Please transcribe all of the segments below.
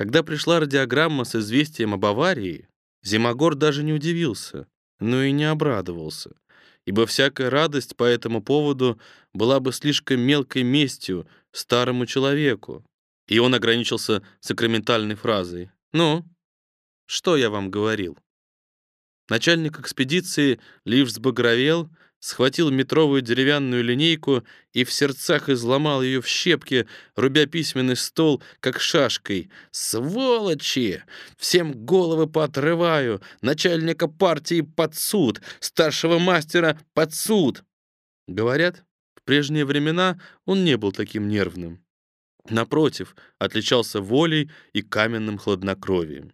Когда пришла радиограмма с известием об аварии, Зимогор даже не удивился, но и не обрадовался, ибо всякая радость по этому поводу была бы слишком мелкой местью старому человеку, и он ограничился сакраментальной фразой «Ну, что я вам говорил?» Начальник экспедиции лишь взбагровел, схватил метровую деревянную линейку и в сердцах изломал ее в щепки, рубя письменный стол, как шашкой. «Сволочи! Всем головы поотрываю! Начальника партии под суд! Старшего мастера под суд!» Говорят, в прежние времена он не был таким нервным. Напротив, отличался волей и каменным хладнокровием.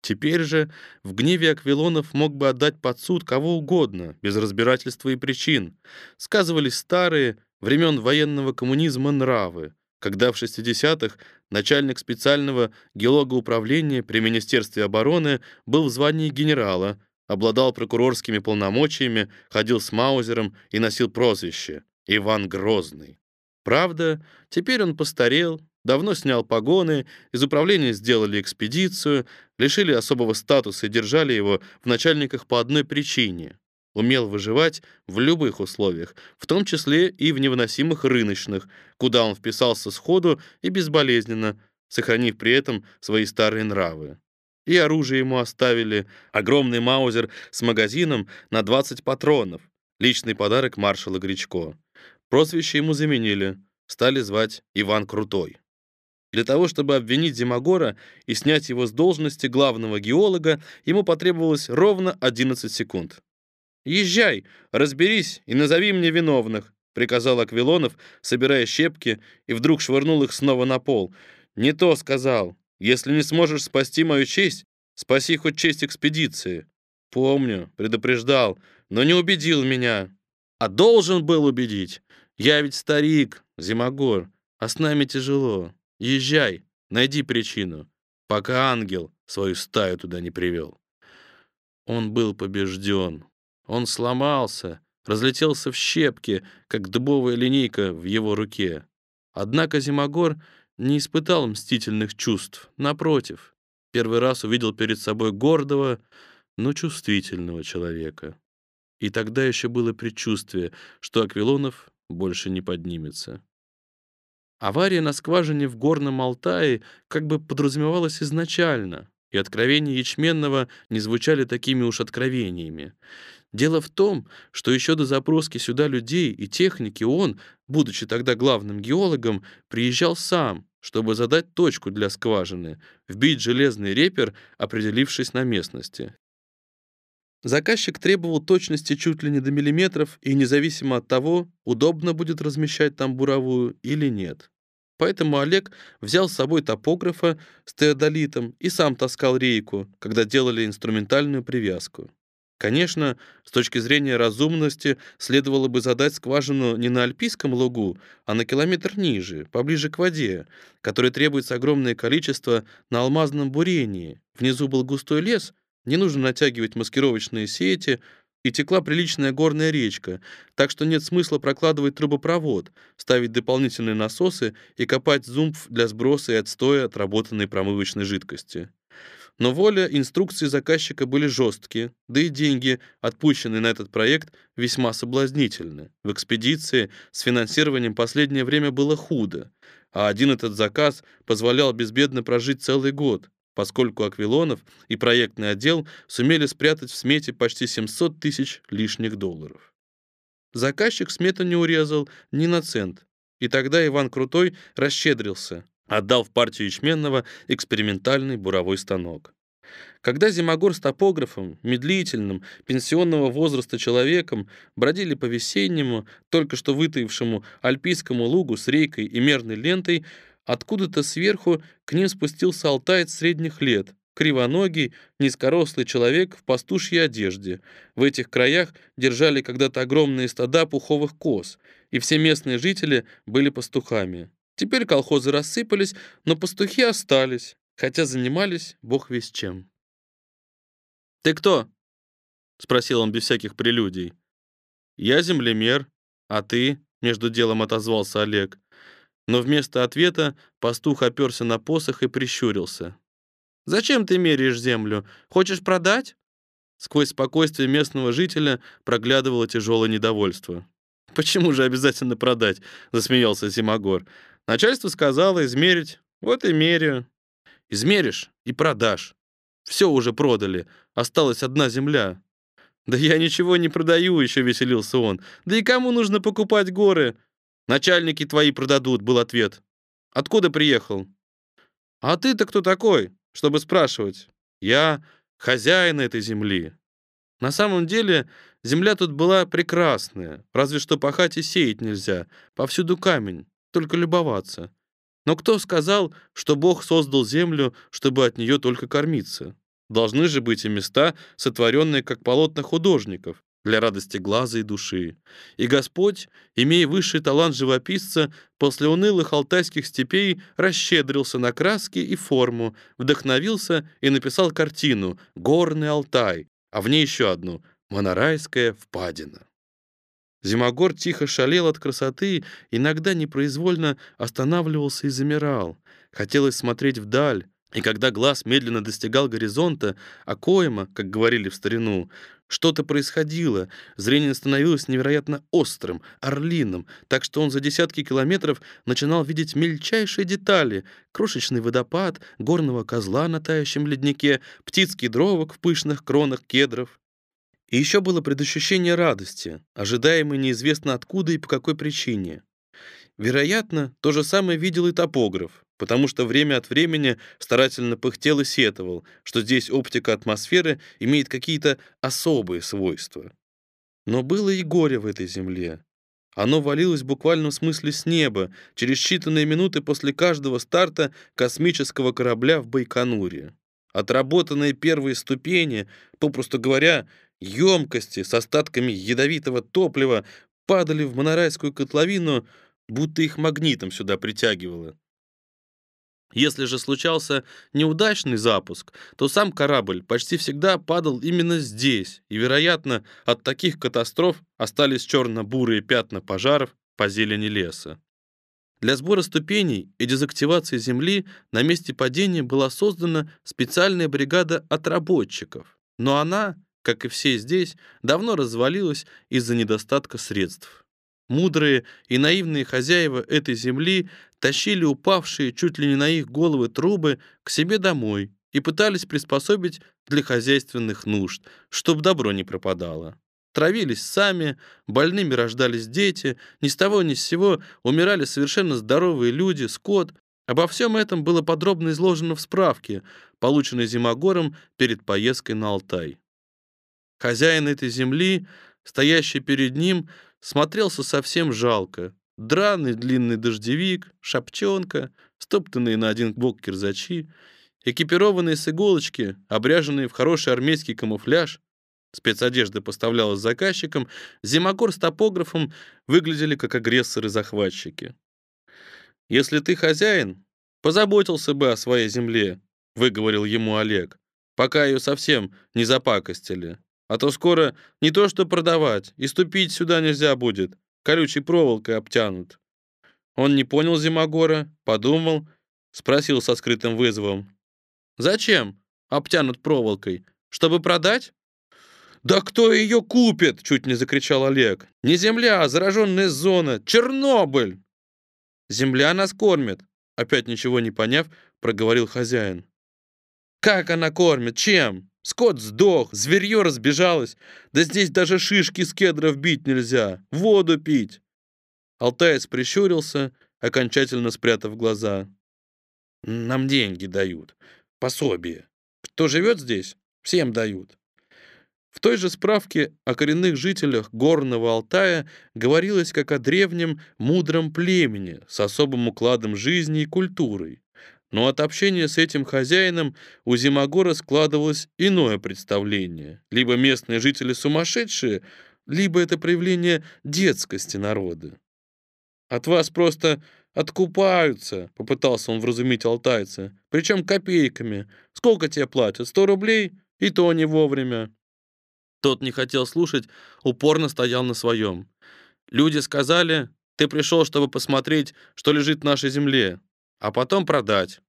Теперь же в гневе Аквилонов мог бы отдать под суд кого угодно, без разбирательства и причин. Сказывались старые, времен военного коммунизма нравы, когда в 60-х начальник специального геологоуправления при Министерстве обороны был в звании генерала, обладал прокурорскими полномочиями, ходил с маузером и носил прозвище Иван Грозный. Правда, теперь он постарел, давно снял погоны, из управления сделали экспедицию, лишили особого статуса и держали его в начальниках по одной причине. Умел выживать в любых условиях, в том числе и в невыносимых рыночных, куда он вписался сходу и безболезненно, сохранив при этом свои старые нравы. И оружие ему оставили, огромный маузер с магазином на 20 патронов, личный подарок маршала Гречко. Прозвище ему заменили, стали звать Иван Крутой. Для того, чтобы обвинить Зимогора и снять его с должности главного геолога, ему потребовалось ровно 11 секунд. «Езжай, разберись и назови мне виновных», — приказал Аквилонов, собирая щепки, и вдруг швырнул их снова на пол. «Не то сказал. Если не сможешь спасти мою честь, спаси хоть честь экспедиции». «Помню, предупреждал, но не убедил меня. А должен был убедить. Я ведь старик, Зимогор, а с нами тяжело. Езжай, найди причину, пока ангел свою стаю туда не привел. Он был побежден. Он сломался, разлетелся в щепки, как дубовая линейка в его руке. Однако Зимогор не испытал мстительных чувств. Напротив, первый раз увидел перед собой гордого, но чувствительного человека. И тогда еще было предчувствие, что Аквилонов больше не поднимется. Авария на скважине в Горном Алтае как бы подразумевалась изначально, и откровения Ячменного не звучали такими уж откровениями. Дело в том, что еще до запроски сюда людей и техники он, будучи тогда главным геологом, приезжал сам, чтобы задать точку для скважины, вбить железный репер, определившись на местности. Заказчик требовал точности чуть ли не до миллиметров и независимо от того, удобно будет размещать там буровую или нет. Поэтому Олег взял с собой топографа с теодолитом и сам таскал рейку, когда делали инструментальную привязку. Конечно, с точки зрения разумности следовало бы задать скважину не на Альпийском лугу, а на километр ниже, поближе к воде, которой требуется огромное количество на алмазном бурении. Внизу был густой лес — не нужно натягивать маскировочные сети, и текла приличная горная речка, так что нет смысла прокладывать трубопровод, ставить дополнительные насосы и копать зумб для сброса и отстоя отработанной промывочной жидкости. Но воля инструкции заказчика были жесткие, да и деньги, отпущенные на этот проект, весьма соблазнительны. В экспедиции с финансированием последнее время было худо, а один этот заказ позволял безбедно прожить целый год поскольку Аквилонов и проектный отдел сумели спрятать в смете почти 700 тысяч лишних долларов. Заказчик смету не урезал ни на цент, и тогда Иван Крутой расщедрился, отдал в партию Ячменного экспериментальный буровой станок. Когда Зимогор с топографом, медлительным, пенсионного возраста человеком бродили по весеннему, только что вытаившему альпийскому лугу с рейкой и мерной лентой, Откуда-то сверху к ним спустился алтаец средних лет, кривоногий, низкорослый человек в пастушьей одежде. В этих краях держали когда-то огромные стада пуховых коз, и все местные жители были пастухами. Теперь колхозы рассыпались, но пастухи остались, хотя занимались бог весь чем. «Ты кто?» — спросил он без всяких прелюдий. «Я землемер, а ты?» — между делом отозвался Олег. Но вместо ответа пастух оперся на посох и прищурился. «Зачем ты меряешь землю? Хочешь продать?» Сквозь спокойствие местного жителя проглядывало тяжелое недовольство. «Почему же обязательно продать?» — засмеялся Зимогор. «Начальство сказало измерить. Вот и меряю». «Измеришь и продашь. Все уже продали. Осталась одна земля». «Да я ничего не продаю», — еще веселился он. «Да и кому нужно покупать горы?» «Начальники твои продадут», — был ответ. «Откуда приехал?» «А ты-то кто такой, чтобы спрашивать?» «Я хозяин этой земли». На самом деле, земля тут была прекрасная, разве что пахать и сеять нельзя, повсюду камень, только любоваться. Но кто сказал, что Бог создал землю, чтобы от нее только кормиться? Должны же быть и места, сотворенные как полотна художников, для радости глаза и души. И Господь, имея высший талант живописца, после унылых алтайских степей расщедрился на краски и форму, вдохновился и написал картину «Горный Алтай», а в ней еще одну «Монорайская впадина». Зимогор тихо шалел от красоты, иногда непроизвольно останавливался и замирал. Хотелось смотреть вдаль, и когда глаз медленно достигал горизонта, а коема, как говорили в старину, что-то происходило, зрение становилось невероятно острым, орлиным, так что он за десятки километров начинал видеть мельчайшие детали — крошечный водопад, горного козла на тающем леднике, птиц кедровок в пышных кронах кедров. И еще было предощущение радости, ожидаемой неизвестно откуда и по какой причине. Вероятно, то же самое видел и топограф, потому что время от времени старательно пыхтел и сетовал, что здесь оптика атмосферы имеет какие-то особые свойства. Но было и горе в этой земле. Оно валилось в буквальном смысле с неба через считанные минуты после каждого старта космического корабля в Байконуре. Отработанные первые ступени, попросту говоря, емкости с остатками ядовитого топлива падали в монорайскую котловину, будто их магнитом сюда притягивало. Если же случался неудачный запуск, то сам корабль почти всегда падал именно здесь, и, вероятно, от таких катастроф остались черно-бурые пятна пожаров по зелени леса. Для сбора ступеней и дезактивации Земли на месте падения была создана специальная бригада отработчиков, но она, как и все здесь, давно развалилась из-за недостатка средств. Мудрые и наивные хозяева этой земли тащили упавшие чуть ли не на их головы трубы к себе домой и пытались приспособить для хозяйственных нужд, чтобы добро не пропадало. Травились сами, больными рождались дети, ни с того ни с сего умирали совершенно здоровые люди, скот. Обо всем этом было подробно изложено в справке, полученной Зимогором перед поездкой на Алтай. Хозяин этой земли, стоящий перед ним, смотрелся совсем жалко. Драный длинный дождевик, шапчонка, стоптанные на один бок кирзачи, экипированные с иголочки, обряженные в хороший армейский камуфляж, спецодежда поставлялась заказчикам, Зимогор с топографом выглядели как агрессоры-захватчики. «Если ты хозяин, позаботился бы о своей земле», — выговорил ему Олег, «пока ее совсем не запакостили. А то скоро не то что продавать, и ступить сюда нельзя будет, колючей проволокой обтянут. Он не понял Зимогора, подумал, спросил со скрытым вызовом. «Зачем обтянут проволокой? Чтобы продать?» «Да кто ее купит?» — чуть не закричал Олег. «Не земля, а зараженная зона! Чернобыль!» «Земля нас кормит!» — опять ничего не поняв, проговорил хозяин. «Как она кормит? Чем?» Скот сдох, зверье разбежалось. Да здесь даже шишки с кедров бить нельзя. Воду пить. Алтаец прищурился, окончательно спрятав глаза. Нам деньги дают. Пособие. Кто живет здесь, всем дают. В той же справке о коренных жителях Горного Алтая говорилось как о древнем мудром племени с особым укладом жизни и культурой. Но от общения с этим хозяином у Зимогора складывалось иное представление. Либо местные жители сумасшедшие, либо это проявление детскости народа. «От вас просто откупаются», — попытался он вразумить алтайца. «Причем копейками. Сколько тебе платят? Сто рублей? И то не вовремя». Тот не хотел слушать, упорно стоял на своем. Люди сказали, Ты пришел, чтобы посмотреть, что лежит в нашей земле, а потом продать.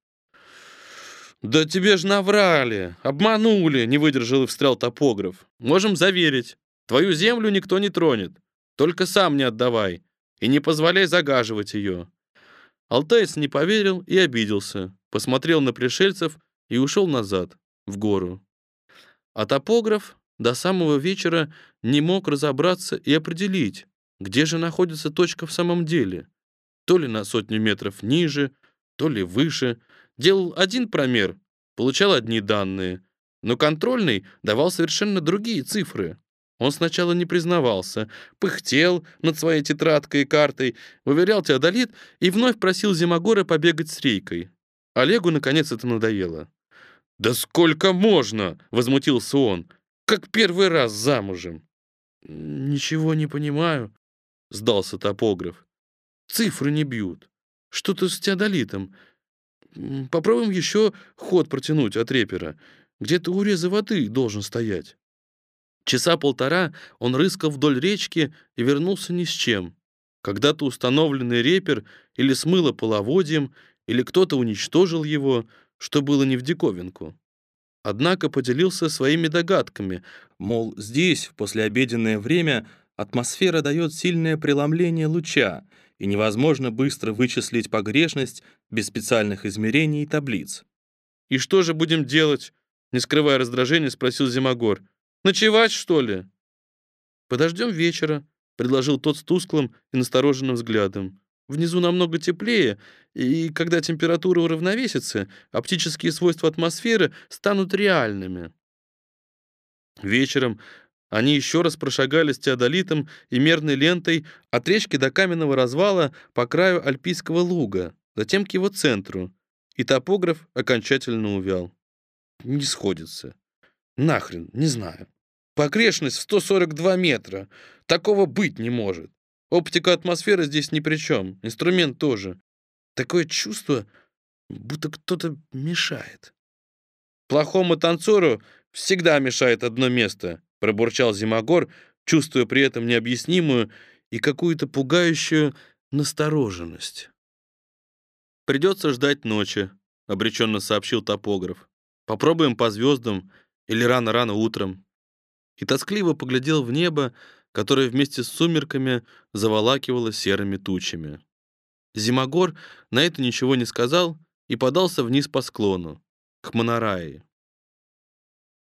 «Да тебе ж наврали, обманули», — не выдержал и встрял топограф. «Можем заверить, твою землю никто не тронет, только сам не отдавай и не позволяй загаживать ее». Алтаец не поверил и обиделся, посмотрел на пришельцев и ушел назад, в гору. А топограф до самого вечера не мог разобраться и определить, где же находится точка в самом деле. То ли на сотню метров ниже, то ли выше. Делал один промер, получал одни данные, но контрольный давал совершенно другие цифры. Он сначала не признавался, пыхтел над своей тетрадкой и картой, выверял теодолит и вновь просил Зимогора побегать с рейкой. Олегу, наконец, это надоело. «Да сколько можно?» — возмутился он. «Как первый раз замужем». «Ничего не понимаю», — сдался топограф. «Цифры не бьют. Что-то с теодолитом. Попробуем еще ход протянуть от репера. Где-то уреза воды должен стоять». Часа полтора он рыскал вдоль речки и вернулся ни с чем. Когда-то установленный репер или смыло половодьем, или кто-то уничтожил его, что было не в диковинку. Однако поделился своими догадками, мол, здесь, в послеобеденное время, атмосфера дает сильное преломление луча, и невозможно быстро вычислить погрешность без специальных измерений и таблиц. «И что же будем делать?» Не скрывая раздражения, спросил Зимогор. «Ночевать, что ли?» «Подождем вечера», — предложил тот с тусклым и настороженным взглядом. «Внизу намного теплее, и когда температура уравновесится, оптические свойства атмосферы станут реальными». Вечером они еще раз прошагали с теодолитом и мерной лентой от речки до каменного развала по краю Альпийского луга, затем к его центру, и топограф окончательно увял. Не сходится. Нахрен, не знаю. Погрешность в 142 метра. Такого быть не может. Оптика атмосферы здесь ни при чем. Инструмент тоже. Такое чувство, будто кто-то мешает. Плохому танцору всегда мешает одно место, пробурчал Зимогор, чувствуя при этом необъяснимую и какую-то пугающую настороженность. «Придется ждать ночи», — обреченно сообщил топограф. «Попробуем по звездам или рано-рано утром». И тоскливо поглядел в небо, которое вместе с сумерками заволакивало серыми тучами. Зимогор на это ничего не сказал и подался вниз по склону, к Монораи.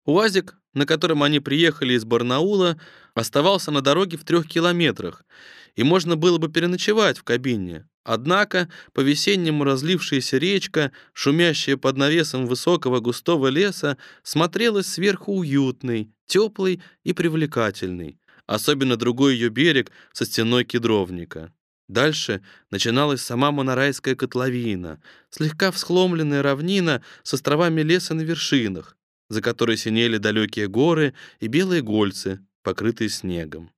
УАЗик, на котором они приехали из Барнаула, оставался на дороге в трех километрах, и можно было бы переночевать в кабине. Однако по-весеннему разлившаяся речка, шумящая под навесом высокого густого леса, смотрелась сверху уютной, теплой и привлекательной, особенно другой ее берег со стеной кедровника. Дальше начиналась сама Монорайская котловина, слегка всхломленная равнина с островами леса на вершинах, за которой синели далекие горы и белые гольцы, покрытые снегом.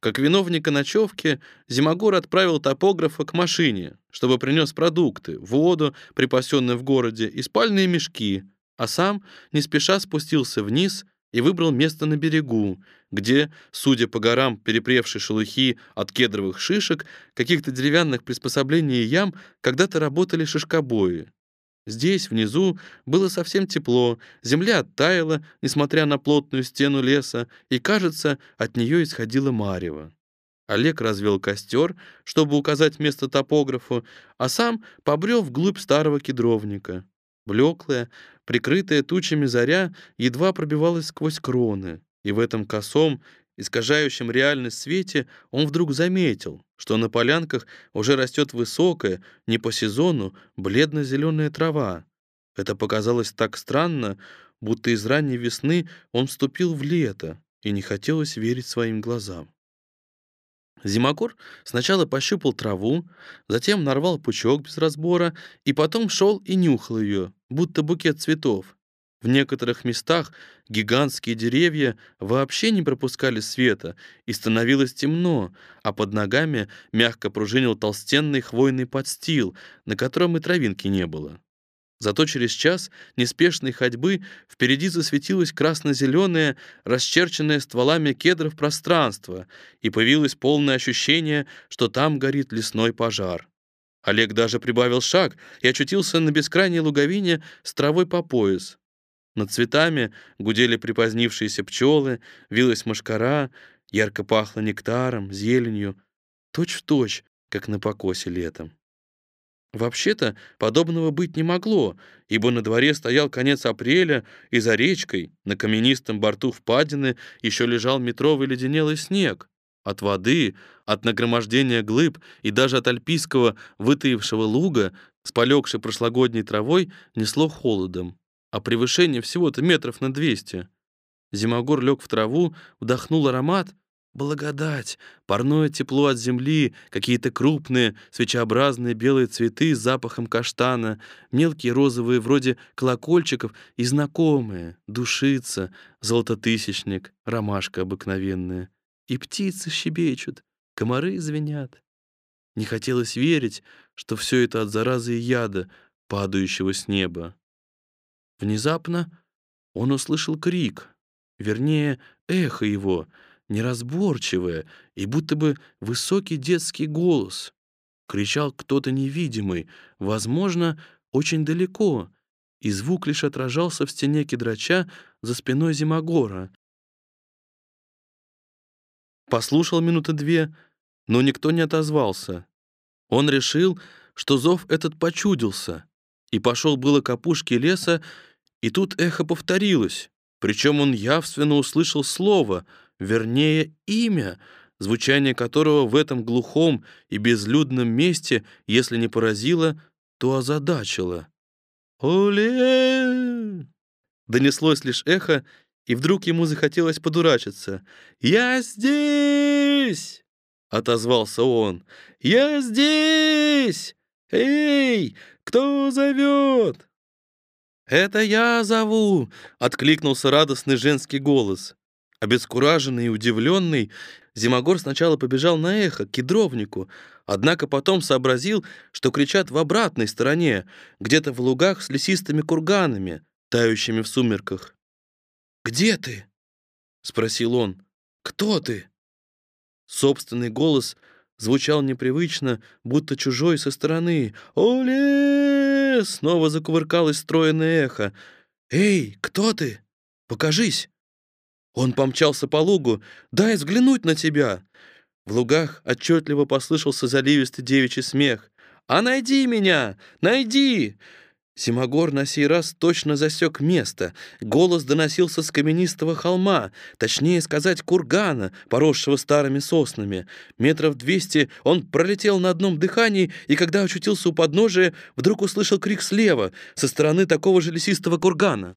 Как виновника ночевки, Зимогор отправил топографа к машине, чтобы принес продукты, воду, припасенную в городе, и спальные мешки, а сам не спеша спустился вниз и выбрал место на берегу, где, судя по горам перепревшей шелухи от кедровых шишек, каких-то деревянных приспособлений и ям, когда-то работали шишкобои. Здесь, внизу, было совсем тепло, земля оттаяла, несмотря на плотную стену леса, и, кажется, от нее исходило марево. Олег развел костер, чтобы указать место топографу, а сам побрел вглубь старого кедровника. Блеклая, прикрытая тучами заря едва пробивалась сквозь кроны, и в этом косом, искажающем реальность свете, он вдруг заметил, что на полянках уже растет высокая, не по сезону, бледно-зеленая трава. Это показалось так странно, будто из ранней весны он вступил в лето, и не хотелось верить своим глазам. Зимокор сначала пощупал траву, затем нарвал пучок без разбора и потом шел и нюхал ее, будто букет цветов. В некоторых местах гигантские деревья вообще не пропускали света, и становилось темно, а под ногами мягко пружинил толстенный хвойный подстил, на котором и травинки не было. Зато через час неспешной ходьбы впереди засветилось красно-зеленое, расчерченное стволами кедров пространство, и появилось полное ощущение, что там горит лесной пожар. Олег даже прибавил шаг и очутился на бескрайней луговине с травой по пояс. Над цветами гудели припозднившиеся пчелы, вилась мошкара, ярко пахло нектаром, зеленью, точь-в-точь, точь, как на покосе летом. Вообще-то подобного быть не могло, ибо на дворе стоял конец апреля, и за речкой, на каменистом борту впадины, еще лежал метровый леденелый снег. От воды, от нагромождения глыб и даже от альпийского вытаившего луга с прошлогодней травой несло холодом, а превышение всего-то метров на двести. Зимогор лег в траву, вдохнул аромат — Благодать, парное тепло от земли, какие-то крупные, свечеобразные белые цветы с запахом каштана, мелкие розовые вроде колокольчиков и знакомые, душица, золототысячник, ромашка обыкновенная. И птицы щебечут, комары звенят. Не хотелось верить, что все это от заразы и яда, падающего с неба. Внезапно он услышал крик, вернее, эхо его — неразборчивое и будто бы высокий детский голос. Кричал кто-то невидимый, возможно, очень далеко, и звук лишь отражался в стене кедрача за спиной Зимогора. Послушал минуты две, но никто не отозвался. Он решил, что зов этот почудился, и пошел было к опушке леса, и тут эхо повторилось, причем он явственно услышал слово — вернее, имя, звучание которого в этом глухом и безлюдном месте, если не поразило, то озадачило. «Оле!» Донеслось лишь эхо, и вдруг ему захотелось подурачиться. «Я здесь!» — отозвался он. «Я здесь! Эй, кто зовет?» «Это я зову!» — откликнулся радостный женский голос. Обескураженный и удивленный, Зимогор сначала побежал на эхо, к кедровнику, однако потом сообразил, что кричат в обратной стороне, где-то в лугах с лесистыми курганами, тающими в сумерках. «Где ты?» — спросил он. «Кто ты?» Собственный голос звучал непривычно, будто чужой со стороны. «Оле!» — снова закувыркалось стройное эхо. «Эй, кто ты? Покажись!» Он помчался по лугу. «Дай взглянуть на тебя!» В лугах отчетливо послышался заливистый девичий смех. «А найди меня! Найди!» Симагор на сей раз точно засек место. Голос доносился с каменистого холма, точнее сказать, кургана, поросшего старыми соснами. Метров двести он пролетел на одном дыхании, и когда очутился у подножия, вдруг услышал крик слева, со стороны такого же лесистого кургана.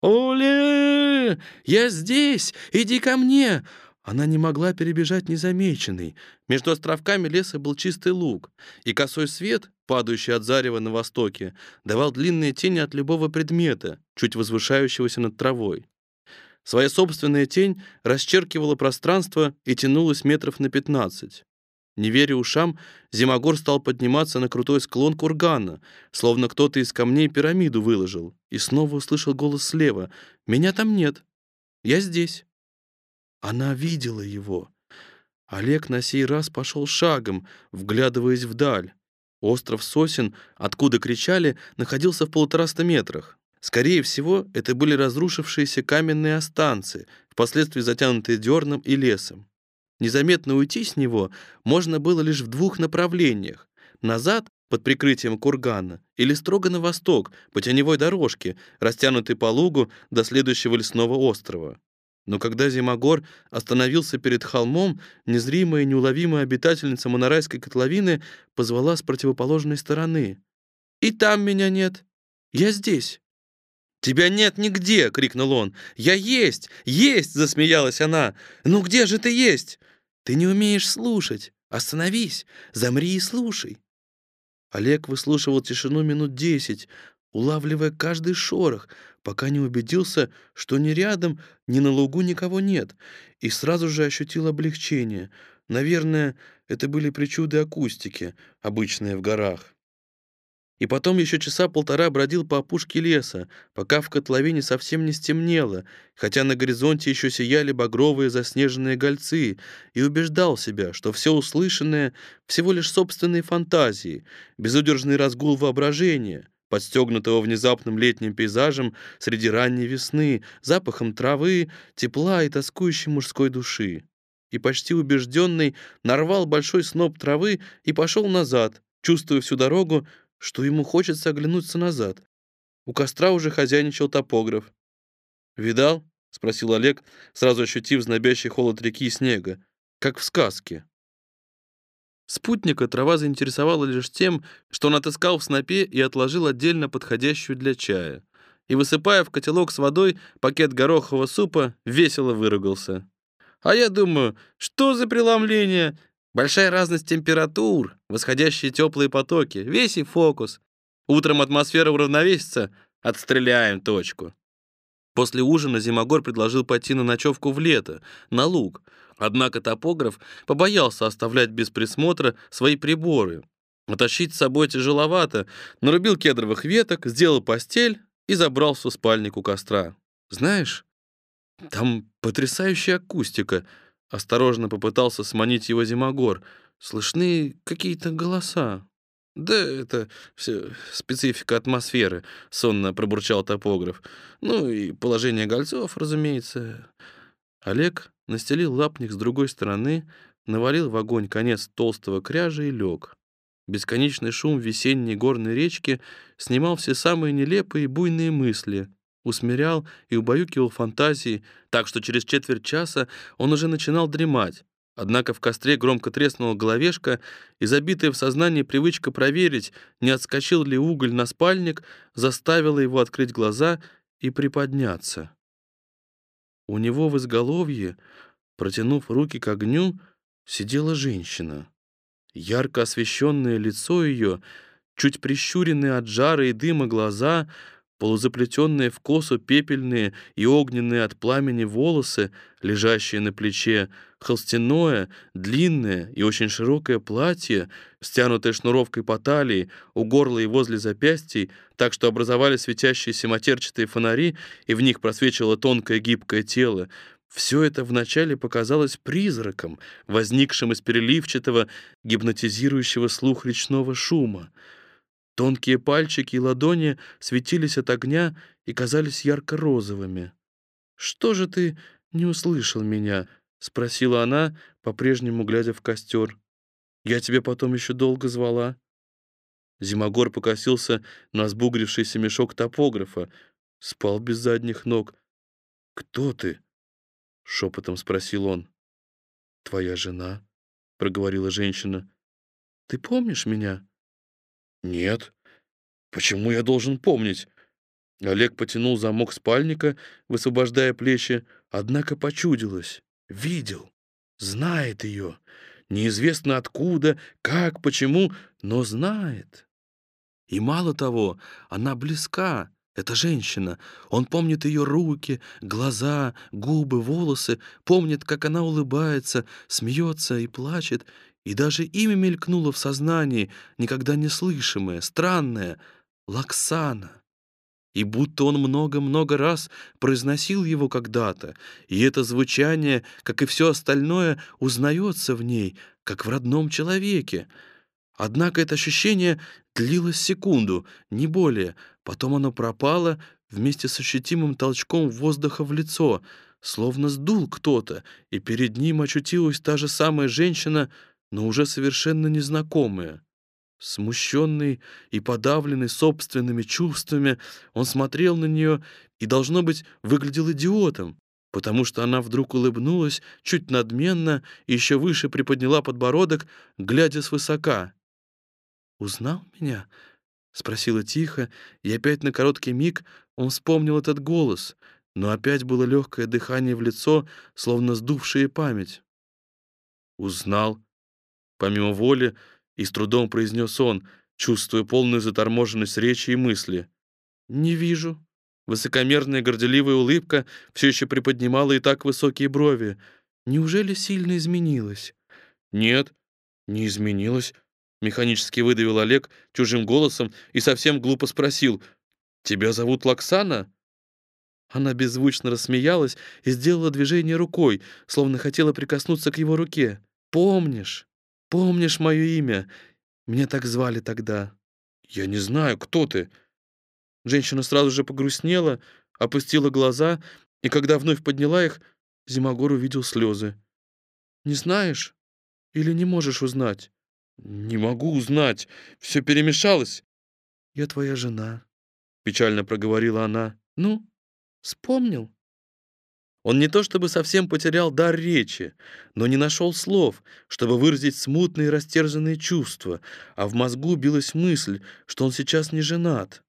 «Оле! Я здесь! Иди ко мне!» Она не могла перебежать незамеченной. Между островками леса был чистый луг, и косой свет, падающий от зарева на востоке, давал длинные тени от любого предмета, чуть возвышающегося над травой. Своя собственная тень расчеркивала пространство и тянулась метров на пятнадцать. Не веря ушам, Зимогор стал подниматься на крутой склон кургана, словно кто-то из камней пирамиду выложил, и снова услышал голос слева. «Меня там нет. Я здесь». Она видела его. Олег на сей раз пошел шагом, вглядываясь вдаль. Остров сосен, откуда кричали, находился в полутораста метрах. Скорее всего, это были разрушившиеся каменные останцы, впоследствии затянутые дерном и лесом. Незаметно уйти с него можно было лишь в двух направлениях. Назад, под прикрытием кургана, или строго на восток, по теневой дорожке, растянутой по лугу до следующего лесного острова. Но когда Зимогор остановился перед холмом, незримая и неуловимая обитательница Монорайской котловины позвала с противоположной стороны. «И там меня нет. Я здесь». «Тебя нет нигде!» — крикнул он. «Я есть! Есть!» — засмеялась она. «Ну где же ты есть?» «Ты не умеешь слушать! Остановись! Замри и слушай!» Олег выслушивал тишину минут десять, улавливая каждый шорох, пока не убедился, что ни рядом, ни на лугу никого нет, и сразу же ощутил облегчение. Наверное, это были причуды акустики, обычные в горах. И потом еще часа полтора бродил по опушке леса, пока в котловине совсем не стемнело, хотя на горизонте еще сияли багровые заснеженные гольцы, и убеждал себя, что все услышанное — всего лишь собственные фантазии, безудержный разгул воображения, подстегнутого внезапным летним пейзажем среди ранней весны, запахом травы, тепла и тоскующей мужской души. И почти убежденный нарвал большой сноп травы и пошел назад, чувствуя всю дорогу, что ему хочется оглянуться назад. У костра уже хозяйничал топограф. «Видал?» — спросил Олег, сразу ощутив знобящий холод реки и снега. «Как в сказке». Спутника трава заинтересовала лишь тем, что он отыскал в снопе и отложил отдельно подходящую для чая. И, высыпая в котелок с водой пакет горохового супа, весело выругался. «А я думаю, что за преломление? Большая разность температур, восходящие теплые потоки, весь и фокус. Утром атмосфера уравновесится, отстреляем точку». После ужина Зимогор предложил пойти на ночевку в лето, на луг. Однако топограф побоялся оставлять без присмотра свои приборы. Утащить с собой тяжеловато, нарубил кедровых веток, сделал постель и забрался в спальник у костра. «Знаешь, там потрясающая акустика», — осторожно попытался сманить его Зимогор. «Слышны какие-то голоса». «Да это все специфика атмосферы», — сонно пробурчал топограф. «Ну и положение гольцов, разумеется». Олег настелил лапник с другой стороны, навалил в огонь конец толстого кряжа и лег. Бесконечный шум весенней горной речки снимал все самые нелепые и буйные мысли, усмирял и убаюкивал фантазии, так что через четверть часа он уже начинал дремать, Однако в костре громко треснула головешка, и забитая в сознании привычка проверить, не отскочил ли уголь на спальник, заставила его открыть глаза и приподняться. У него в изголовье, протянув руки к огню, сидела женщина. Ярко освещенное лицо ее, чуть прищуренные от жара и дыма глаза — полузаплетенные в косу пепельные и огненные от пламени волосы, лежащие на плече, холстяное, длинное и очень широкое платье, стянутое шнуровкой по талии, у горла и возле запястий, так что образовали светящиеся матерчатые фонари, и в них просвечивало тонкое гибкое тело, все это вначале показалось призраком, возникшим из переливчатого, гипнотизирующего слух речного шума. Тонкие пальчики и ладони светились от огня и казались ярко-розовыми. «Что же ты не услышал меня?» — спросила она, по-прежнему глядя в костер. «Я тебя потом еще долго звала». Зимогор покосился на сбугрившийся мешок топографа, спал без задних ног. «Кто ты?» — шепотом спросил он. «Твоя жена», — проговорила женщина. «Ты помнишь меня?» «Нет. Почему я должен помнить?» Олег потянул замок спальника, высвобождая плечи, однако почудилось. Видел, знает ее. Неизвестно откуда, как, почему, но знает. И мало того, она близка, эта женщина. Он помнит ее руки, глаза, губы, волосы, помнит, как она улыбается, смеется и плачет, и даже имя мелькнуло в сознании, никогда не слышимое, странное — Лаксана. И будто он много-много раз произносил его когда-то, и это звучание, как и все остальное, узнается в ней, как в родном человеке. Однако это ощущение длилось секунду, не более, потом оно пропало вместе с ощутимым толчком воздуха в лицо, словно сдул кто-то, и перед ним очутилась та же самая женщина — но уже совершенно незнакомые. Смущенный и подавленный собственными чувствами, он смотрел на нее и, должно быть, выглядел идиотом, потому что она вдруг улыбнулась чуть надменно и еще выше приподняла подбородок, глядя свысока. «Узнал меня?» — спросила тихо, и опять на короткий миг он вспомнил этот голос, но опять было легкое дыхание в лицо, словно сдувшее память. «Узнал», помимо воли, и с трудом произнес он, чувствуя полную заторможенность речи и мысли. «Не вижу». Высокомерная горделивая улыбка все еще приподнимала и так высокие брови. «Неужели сильно изменилась?» «Нет, не изменилась. Механически выдавил Олег чужим голосом и совсем глупо спросил. «Тебя зовут Лаксана?» Она беззвучно рассмеялась и сделала движение рукой, словно хотела прикоснуться к его руке. «Помнишь? Помнишь мое имя? Меня так звали тогда». «Я не знаю, кто ты». Женщина сразу же погрустнела, опустила глаза, и когда вновь подняла их, Зимогор увидел слезы. «Не знаешь? Или не можешь узнать?» «Не могу узнать. Все перемешалось». «Я твоя жена», — печально проговорила она. «Ну, вспомнил?» Он не то чтобы совсем потерял дар речи, но не нашел слов, чтобы выразить смутные растерзанные чувства, а в мозгу билась мысль, что он сейчас не женат.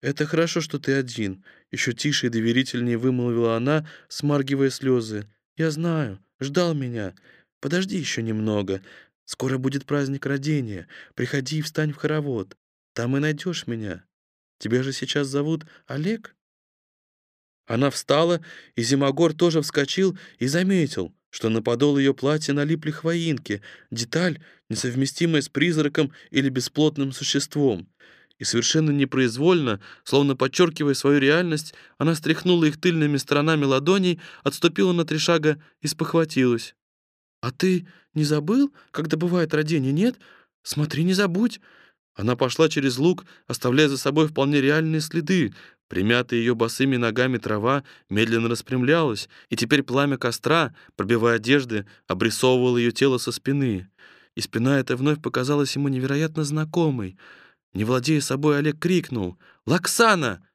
«Это хорошо, что ты один», — еще тише и доверительнее вымолвила она, смаргивая слезы. «Я знаю, ждал меня. Подожди еще немного. Скоро будет праздник родения. Приходи и встань в хоровод. Там и найдешь меня. Тебя же сейчас зовут Олег?» Она встала, и Зимогор тоже вскочил и заметил, что на подол ее платья налипли хвоинки, деталь, несовместимая с призраком или бесплотным существом. И совершенно непроизвольно, словно подчеркивая свою реальность, она стряхнула их тыльными сторонами ладоней, отступила на три шага и спохватилась. «А ты не забыл, когда бывает родение, нет? Смотри, не забудь!» Она пошла через луг, оставляя за собой вполне реальные следы. Примятая ее босыми ногами трава медленно распрямлялась, и теперь пламя костра, пробивая одежды, обрисовывало ее тело со спины. И спина эта вновь показалась ему невероятно знакомой. Не владея собой, Олег крикнул «Лаксана!».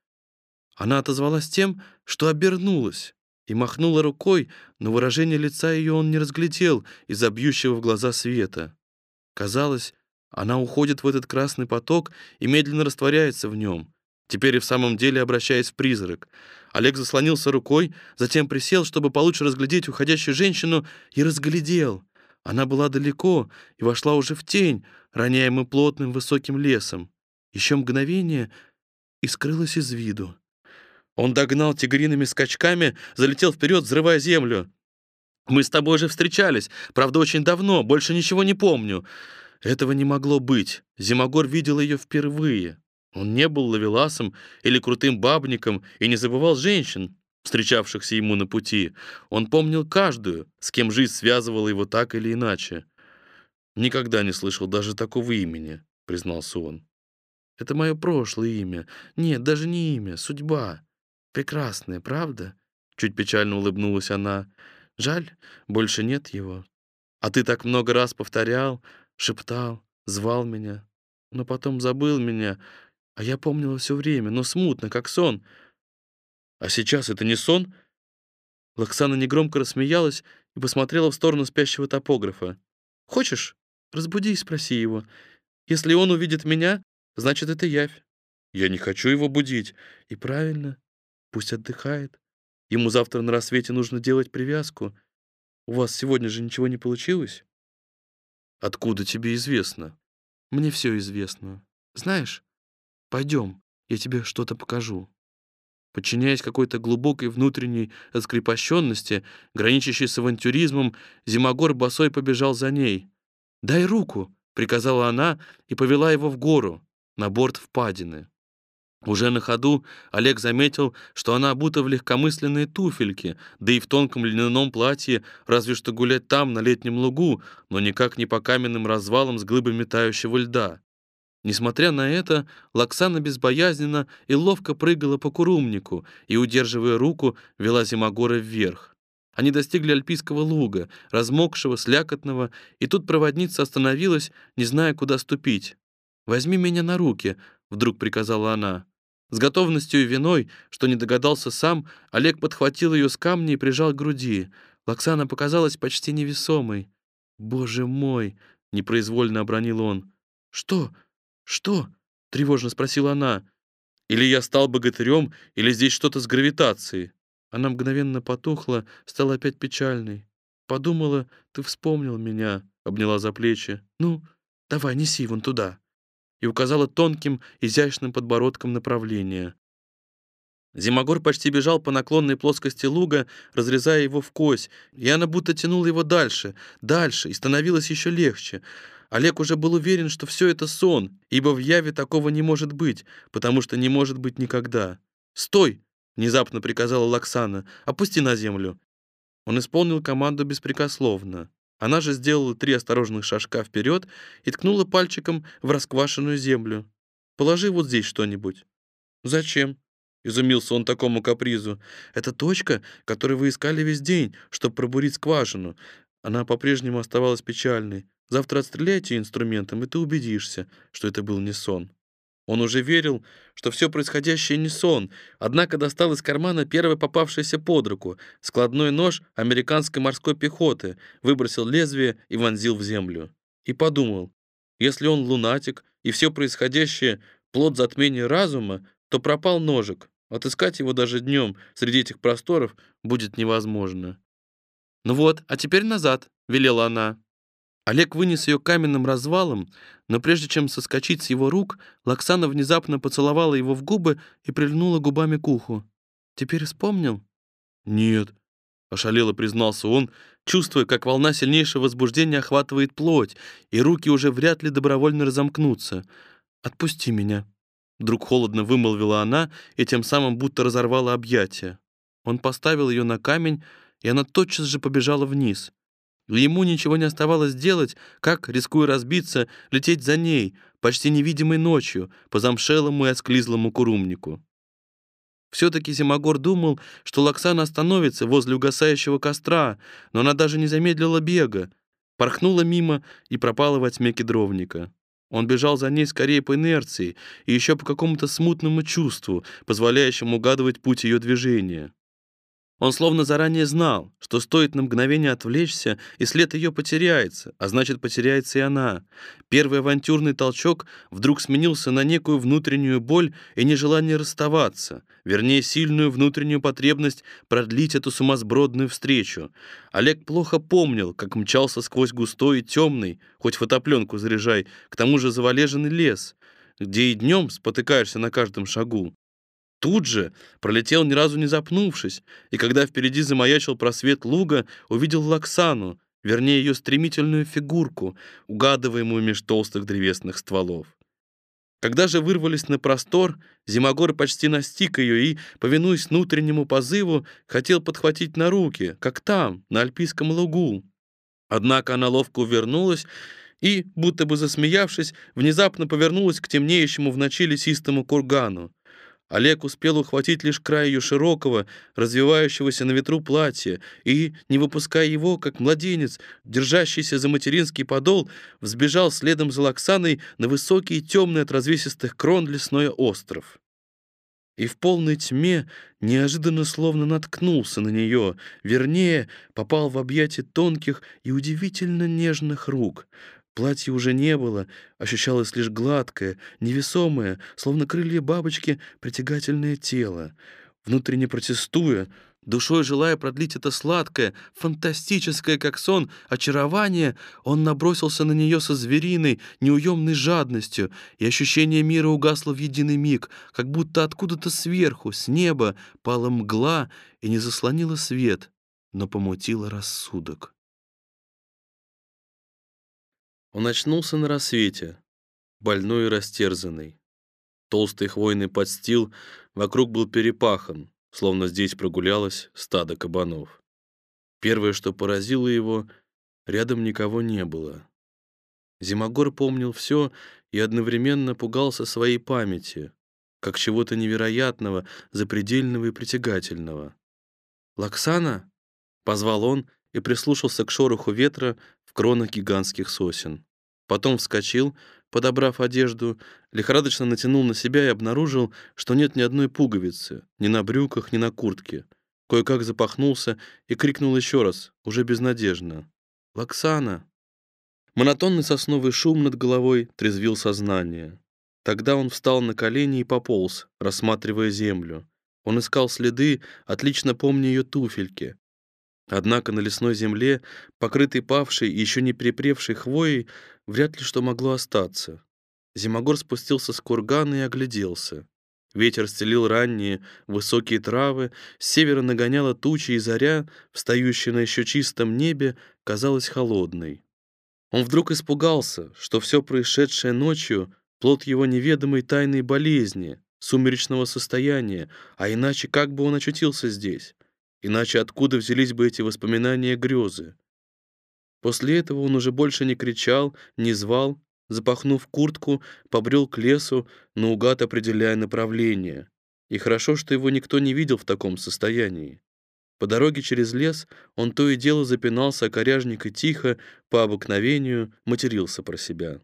Она отозвалась тем, что обернулась и махнула рукой, но выражение лица ее он не разглядел из-за бьющего в глаза света. Казалось, она уходит в этот красный поток и медленно растворяется в нем, теперь и в самом деле обращаясь в призрак. Олег заслонился рукой, затем присел, чтобы получше разглядеть уходящую женщину, и разглядел. Она была далеко и вошла уже в тень, роняемым плотным высоким лесом. Еще мгновение и скрылась из виду. Он догнал тигриными скачками, залетел вперед, взрывая землю. «Мы с тобой же встречались, правда, очень давно, больше ничего не помню». Этого не могло быть. Зимогор видел ее впервые. Он не был лавеласом или крутым бабником и не забывал женщин, встречавшихся ему на пути. Он помнил каждую, с кем жизнь связывала его так или иначе. «Никогда не слышал даже такого имени», — признался он. «Это мое прошлое имя. Нет, даже не имя, судьба. Прекрасная, правда?» Чуть печально улыбнулась она. «Жаль, больше нет его. А ты так много раз повторял, шептал, звал меня, но потом забыл меня, а я помнила все время, но смутно, как сон. А сейчас это не сон?» Лаксана негромко рассмеялась и посмотрела в сторону спящего топографа. «Хочешь, разбуди и спроси его. Если он увидит меня, значит, это явь. Я не хочу его будить. И правильно. Пусть отдыхает. Ему завтра на рассвете нужно делать привязку. У вас сегодня же ничего не получилось? Откуда тебе известно? Мне все известно. Знаешь, пойдем, я тебе что-то покажу. Подчиняясь какой-то глубокой внутренней раскрепощенности, граничащей с авантюризмом, Зимогор босой побежал за ней. «Дай руку!» — приказала она и повела его в гору, на борт впадины. Уже на ходу Олег заметил, что она обута в легкомысленные туфельки, да и в тонком льняном платье, разве что гулять там, на летнем лугу, но никак не по каменным развалам с глыбами тающего льда. Несмотря на это, Лаксана безбоязненно и ловко прыгала по курумнику и, удерживая руку, вела Зимогора вверх. Они достигли альпийского луга, размокшего, слякотного, и тут проводница остановилась, не зная, куда ступить. «Возьми меня на руки», — вдруг приказала она. С готовностью и виной, что не догадался сам, Олег подхватил ее с камня и прижал к груди. Лаксана показалась почти невесомой. «Боже мой!» — непроизвольно обронил он. «Что? Что?» — тревожно спросила она. «Или я стал богатырем, или здесь что-то с гравитацией?» Она мгновенно потухла, стала опять печальной. «Подумала, ты вспомнил меня», — обняла за плечи. «Ну, давай, неси вон туда» и указала тонким, изящным подбородком направление. Зимогор почти бежал по наклонной плоскости луга, разрезая его в кость, и она будто тянула его дальше, дальше, и становилось еще легче. Олег уже был уверен, что все это сон, ибо в яве такого не может быть, потому что не может быть никогда. «Стой!» — внезапно приказала Лаксана. «Опусти на землю». Он исполнил команду беспрекословно. Она же сделала три осторожных шажка вперед и ткнула пальчиком в расквашенную землю. «Положи вот здесь что-нибудь». «Зачем?» — изумился он такому капризу. «Это точка, которую вы искали весь день, чтобы пробурить скважину». Она по-прежнему оставалась печальной. «Завтра отстреляйте инструментом, и ты убедишься, что это был не сон». Он уже верил, что все происходящее не сон, однако достал из кармана первый попавшийся под руку складной нож американской морской пехоты, выбросил лезвие и вонзил в землю. И подумал, если он лунатик, и все происходящее — плод затмения разума, то пропал ножик. Отыскать его даже днем среди этих просторов будет невозможно. «Ну вот, а теперь назад», — велела она. Олег вынес ее каменным развалом, но прежде чем соскочить с его рук, Лаксана внезапно поцеловала его в губы и прильнула губами к уху. «Теперь вспомнил?» «Нет», — ошалело признался он, чувствуя, как волна сильнейшего возбуждения охватывает плоть, и руки уже вряд ли добровольно разомкнутся. «Отпусти меня», — вдруг холодно вымолвила она и тем самым будто разорвала объятия. Он поставил ее на камень, и она тотчас же побежала вниз — Ему ничего не оставалось делать, как, рискуя разбиться, лететь за ней, почти невидимой ночью, по замшелому и осклизлому курумнику. Все-таки Зимогор думал, что Лаксана остановится возле угасающего костра, но она даже не замедлила бега, порхнула мимо и пропала во тьме кедровника. Он бежал за ней скорее по инерции и еще по какому-то смутному чувству, позволяющему угадывать путь ее движения. Он словно заранее знал, что стоит на мгновение отвлечься, и след ее потеряется, а значит, потеряется и она. Первый авантюрный толчок вдруг сменился на некую внутреннюю боль и нежелание расставаться, вернее, сильную внутреннюю потребность продлить эту сумасбродную встречу. Олег плохо помнил, как мчался сквозь густой и темный, хоть фотопленку заряжай, к тому же завалеженный лес, где и днем спотыкаешься на каждом шагу. Тут же пролетел ни разу не запнувшись, и когда впереди замаячил просвет луга, увидел Лаксану, вернее ее стремительную фигурку, угадываемую меж толстых древесных стволов. Когда же вырвались на простор, Зимогор почти настиг ее и, повинуясь внутреннему позыву, хотел подхватить на руки, как там, на Альпийском лугу. Однако она ловко увернулась и, будто бы засмеявшись, внезапно повернулась к темнеющему в ночи лесистому кургану. Олег успел ухватить лишь край ее широкого, развивающегося на ветру платья, и, не выпуская его, как младенец, держащийся за материнский подол, взбежал следом за Лаксаной на высокий и темный от развесистых крон лесной остров. И в полной тьме неожиданно словно наткнулся на нее, вернее, попал в объятия тонких и удивительно нежных рук — Платья уже не было, ощущалось лишь гладкое, невесомое, словно крылья бабочки, притягательное тело. Внутренне протестуя, душой желая продлить это сладкое, фантастическое, как сон, очарование, он набросился на нее со звериной, неуемной жадностью, и ощущение мира угасло в единый миг, как будто откуда-то сверху, с неба, пала мгла и не заслонила свет, но помутила рассудок. Он очнулся на рассвете, больной и растерзанный. Толстый хвойный подстил вокруг был перепахан, словно здесь прогулялось стадо кабанов. Первое, что поразило его, рядом никого не было. Зимогор помнил все и одновременно пугался своей памяти, как чего-то невероятного, запредельного и притягательного. «Лаксана?» — позвал он и прислушался к шороху ветра в кронах гигантских сосен. Потом вскочил, подобрав одежду, лихорадочно натянул на себя и обнаружил, что нет ни одной пуговицы, ни на брюках, ни на куртке. Кое-как запахнулся и крикнул еще раз, уже безнадежно. «Лаксана!» Монотонный сосновый шум над головой трезвил сознание. Тогда он встал на колени и пополз, рассматривая землю. Он искал следы, отлично помня ее туфельки, Однако на лесной земле, покрытой павшей и еще не припревшей хвоей, вряд ли что могло остаться. Зимогор спустился с кургана и огляделся. Ветер стелил ранние высокие травы, с севера нагоняла тучи, и заря, встающая на еще чистом небе, казалась холодной. Он вдруг испугался, что все происшедшее ночью — плод его неведомой тайной болезни, сумеречного состояния, а иначе как бы он очутился здесь? Иначе откуда взялись бы эти воспоминания грезы? После этого он уже больше не кричал, не звал, запахнув куртку, побрел к лесу, наугад определяя направление. И хорошо, что его никто не видел в таком состоянии. По дороге через лес он то и дело запинался о коряжник и тихо, по обыкновению, матерился про себя.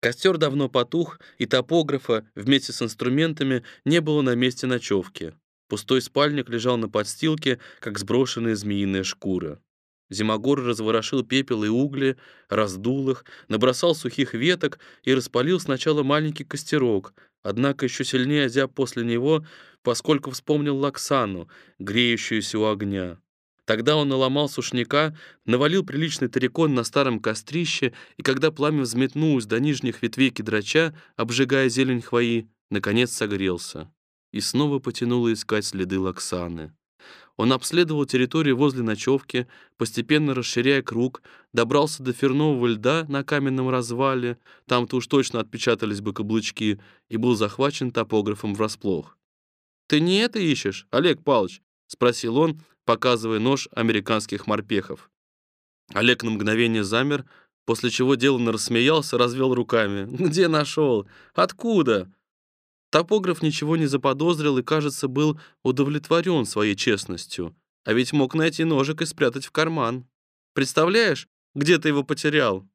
Костер давно потух, и топографа вместе с инструментами не было на месте ночевки. Пустой спальник лежал на подстилке, как сброшенная змеиная шкура. Зимогор разворошил пепел и угли, раздул их, набросал сухих веток и распалил сначала маленький костерок, однако еще сильнее озяб после него, поскольку вспомнил Лаксану, греющуюся у огня. Тогда он наломал сушняка, навалил приличный тарикон на старом кострище, и когда пламя взметнулось до нижних ветвей кедрача, обжигая зелень хвои, наконец согрелся. И снова потянуло искать следы Лаксаны. Он обследовал территорию возле ночевки, постепенно расширяя круг, добрался до фернового льда на каменном развале, там-то уж точно отпечатались бы каблучки, и был захвачен топографом врасплох. «Ты не это ищешь, Олег Павлович?» — спросил он, показывая нож американских морпехов. Олег на мгновение замер, после чего деланно рассмеялся, развел руками. «Где нашел? Откуда?» Топограф ничего не заподозрил и, кажется, был удовлетворен своей честностью. А ведь мог найти ножик и спрятать в карман. Представляешь, где ты его потерял?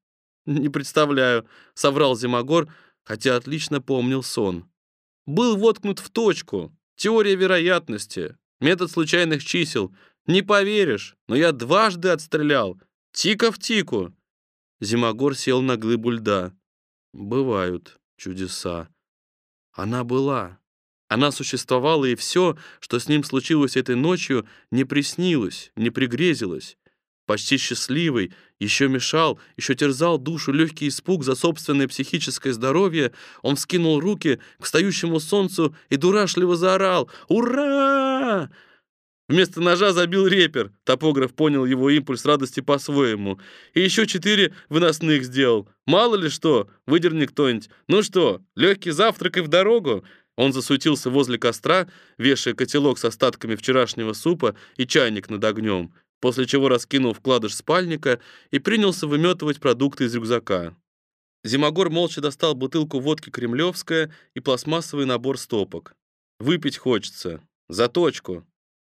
Не представляю, соврал Зимогор, хотя отлично помнил сон. Был воткнут в точку. Теория вероятности, метод случайных чисел. Не поверишь, но я дважды отстрелял. Тика в тику. Зимогор сел на глыбу льда. Бывают чудеса. Она была. Она существовала, и все, что с ним случилось этой ночью, не приснилось, не пригрезилось. Почти счастливый, еще мешал, еще терзал душу легкий испуг за собственное психическое здоровье, он вскинул руки к встающему солнцу и дурашливо заорал «Ура!» Вместо ножа забил репер. Топограф понял его импульс радости по-своему. И еще четыре выносных сделал. Мало ли что, выдерни кто-нибудь. Ну что, легкий завтрак и в дорогу? Он засуетился возле костра, вешая котелок с остатками вчерашнего супа и чайник над огнем, после чего раскинул вкладыш спальника и принялся выметывать продукты из рюкзака. Зимогор молча достал бутылку водки «Кремлевская» и пластмассовый набор стопок. «Выпить хочется. Заточку.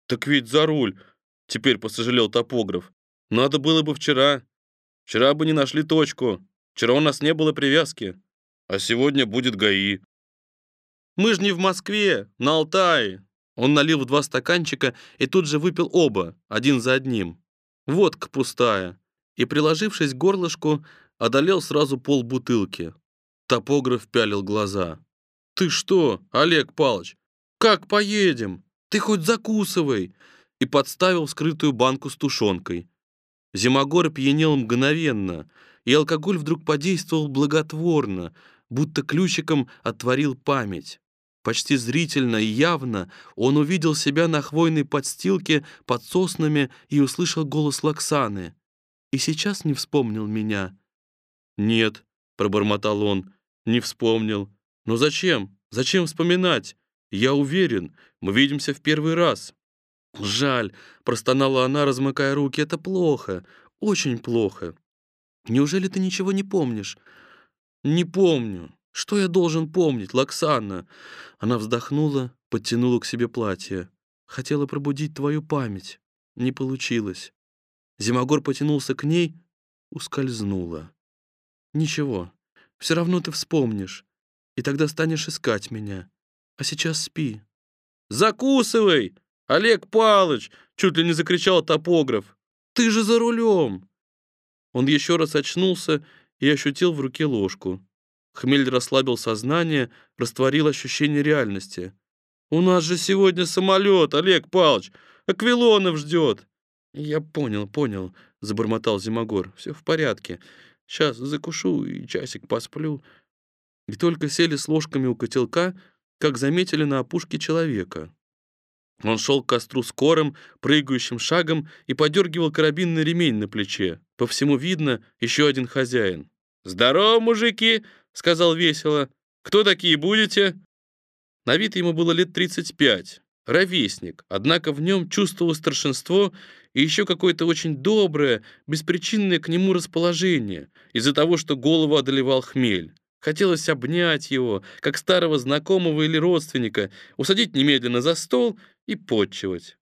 «Так ведь за руль!» — теперь посожалел топограф. «Надо было бы вчера. Вчера бы не нашли точку. Вчера у нас не было привязки. А сегодня будет ГАИ». «Мы же не в Москве, на Алтае!» Он налил в два стаканчика и тут же выпил оба, один за одним. Водка пустая. И, приложившись к горлышку, одолел сразу пол бутылки. Топограф пялил глаза. «Ты что, Олег Палыч, как поедем?» Ты хоть закусывай!» и подставил скрытую банку с тушенкой. Зимогор пьянел мгновенно, и алкоголь вдруг подействовал благотворно, будто ключиком отворил память. Почти зрительно и явно он увидел себя на хвойной подстилке под соснами и услышал голос Лаксаны. «И сейчас не вспомнил меня?» «Нет», — пробормотал он, — «не вспомнил. Но зачем? Зачем вспоминать? Я уверен, мы видимся в первый раз». «Жаль», — простонала она, размыкая руки, — «это плохо, очень плохо. Неужели ты ничего не помнишь?» «Не помню. Что я должен помнить, Лаксана?» Она вздохнула, подтянула к себе платье. «Хотела пробудить твою память. Не получилось». Зимогор потянулся к ней, ускользнула. «Ничего, все равно ты вспомнишь, и тогда станешь искать меня. А сейчас спи». «Закусывай! Олег Палыч!» — чуть ли не закричал топограф. «Ты же за рулем!» Он еще раз очнулся и ощутил в руке ложку. Хмель расслабил сознание, растворил ощущение реальности. «У нас же сегодня самолет, Олег Палыч! Аквилонов ждет!» «Я понял, понял», — забормотал Зимогор. «Все в порядке. Сейчас закушу и часик посплю». И только сели с ложками у котелка, как заметили на опушке человека. Он шел к костру скорым, прыгающим шагом и подергивал карабинный ремень на плече. По всему видно, еще один хозяин. «Здорово, мужики!» — сказал весело. «Кто такие будете?» На вид ему было лет 35, ровесник, однако в нем чувствовалось старшинство и еще какое-то очень доброе, беспричинное к нему расположение из-за того, что голову одолевал хмель. Хотелось обнять его, как старого знакомого или родственника, усадить немедленно за стол и подчивать.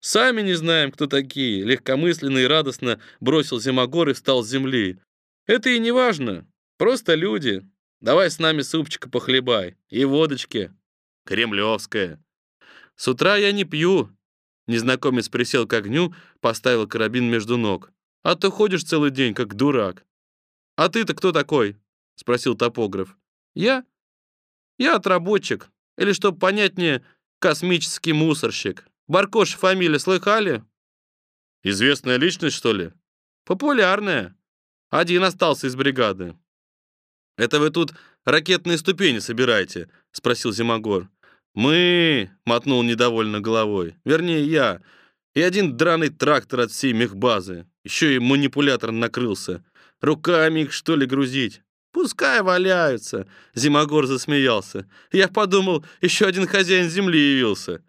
«Сами не знаем, кто такие», — легкомысленно и радостно бросил Зимогор и встал с земли. «Это и не важно. Просто люди. Давай с нами супчика похлебай. И водочки. Кремлевская». «С утра я не пью». Незнакомец присел к огню, поставил карабин между ног. «А ты ходишь целый день, как дурак». «А ты-то кто такой?» — спросил топограф. «Я? Я отработчик. Или, чтобы понятнее, космический мусорщик. Баркош фамилия слыхали?» «Известная личность, что ли?» «Популярная. Один остался из бригады». «Это вы тут ракетные ступени собираете?» — спросил Зимогор. «Мы!» — мотнул недовольно головой. «Вернее, я. И один драный трактор от всей мехбазы. Еще и манипулятор накрылся. Руками их, что ли, грузить?» «Пускай валяются!» — Зимогор засмеялся. «Я подумал, еще один хозяин земли явился».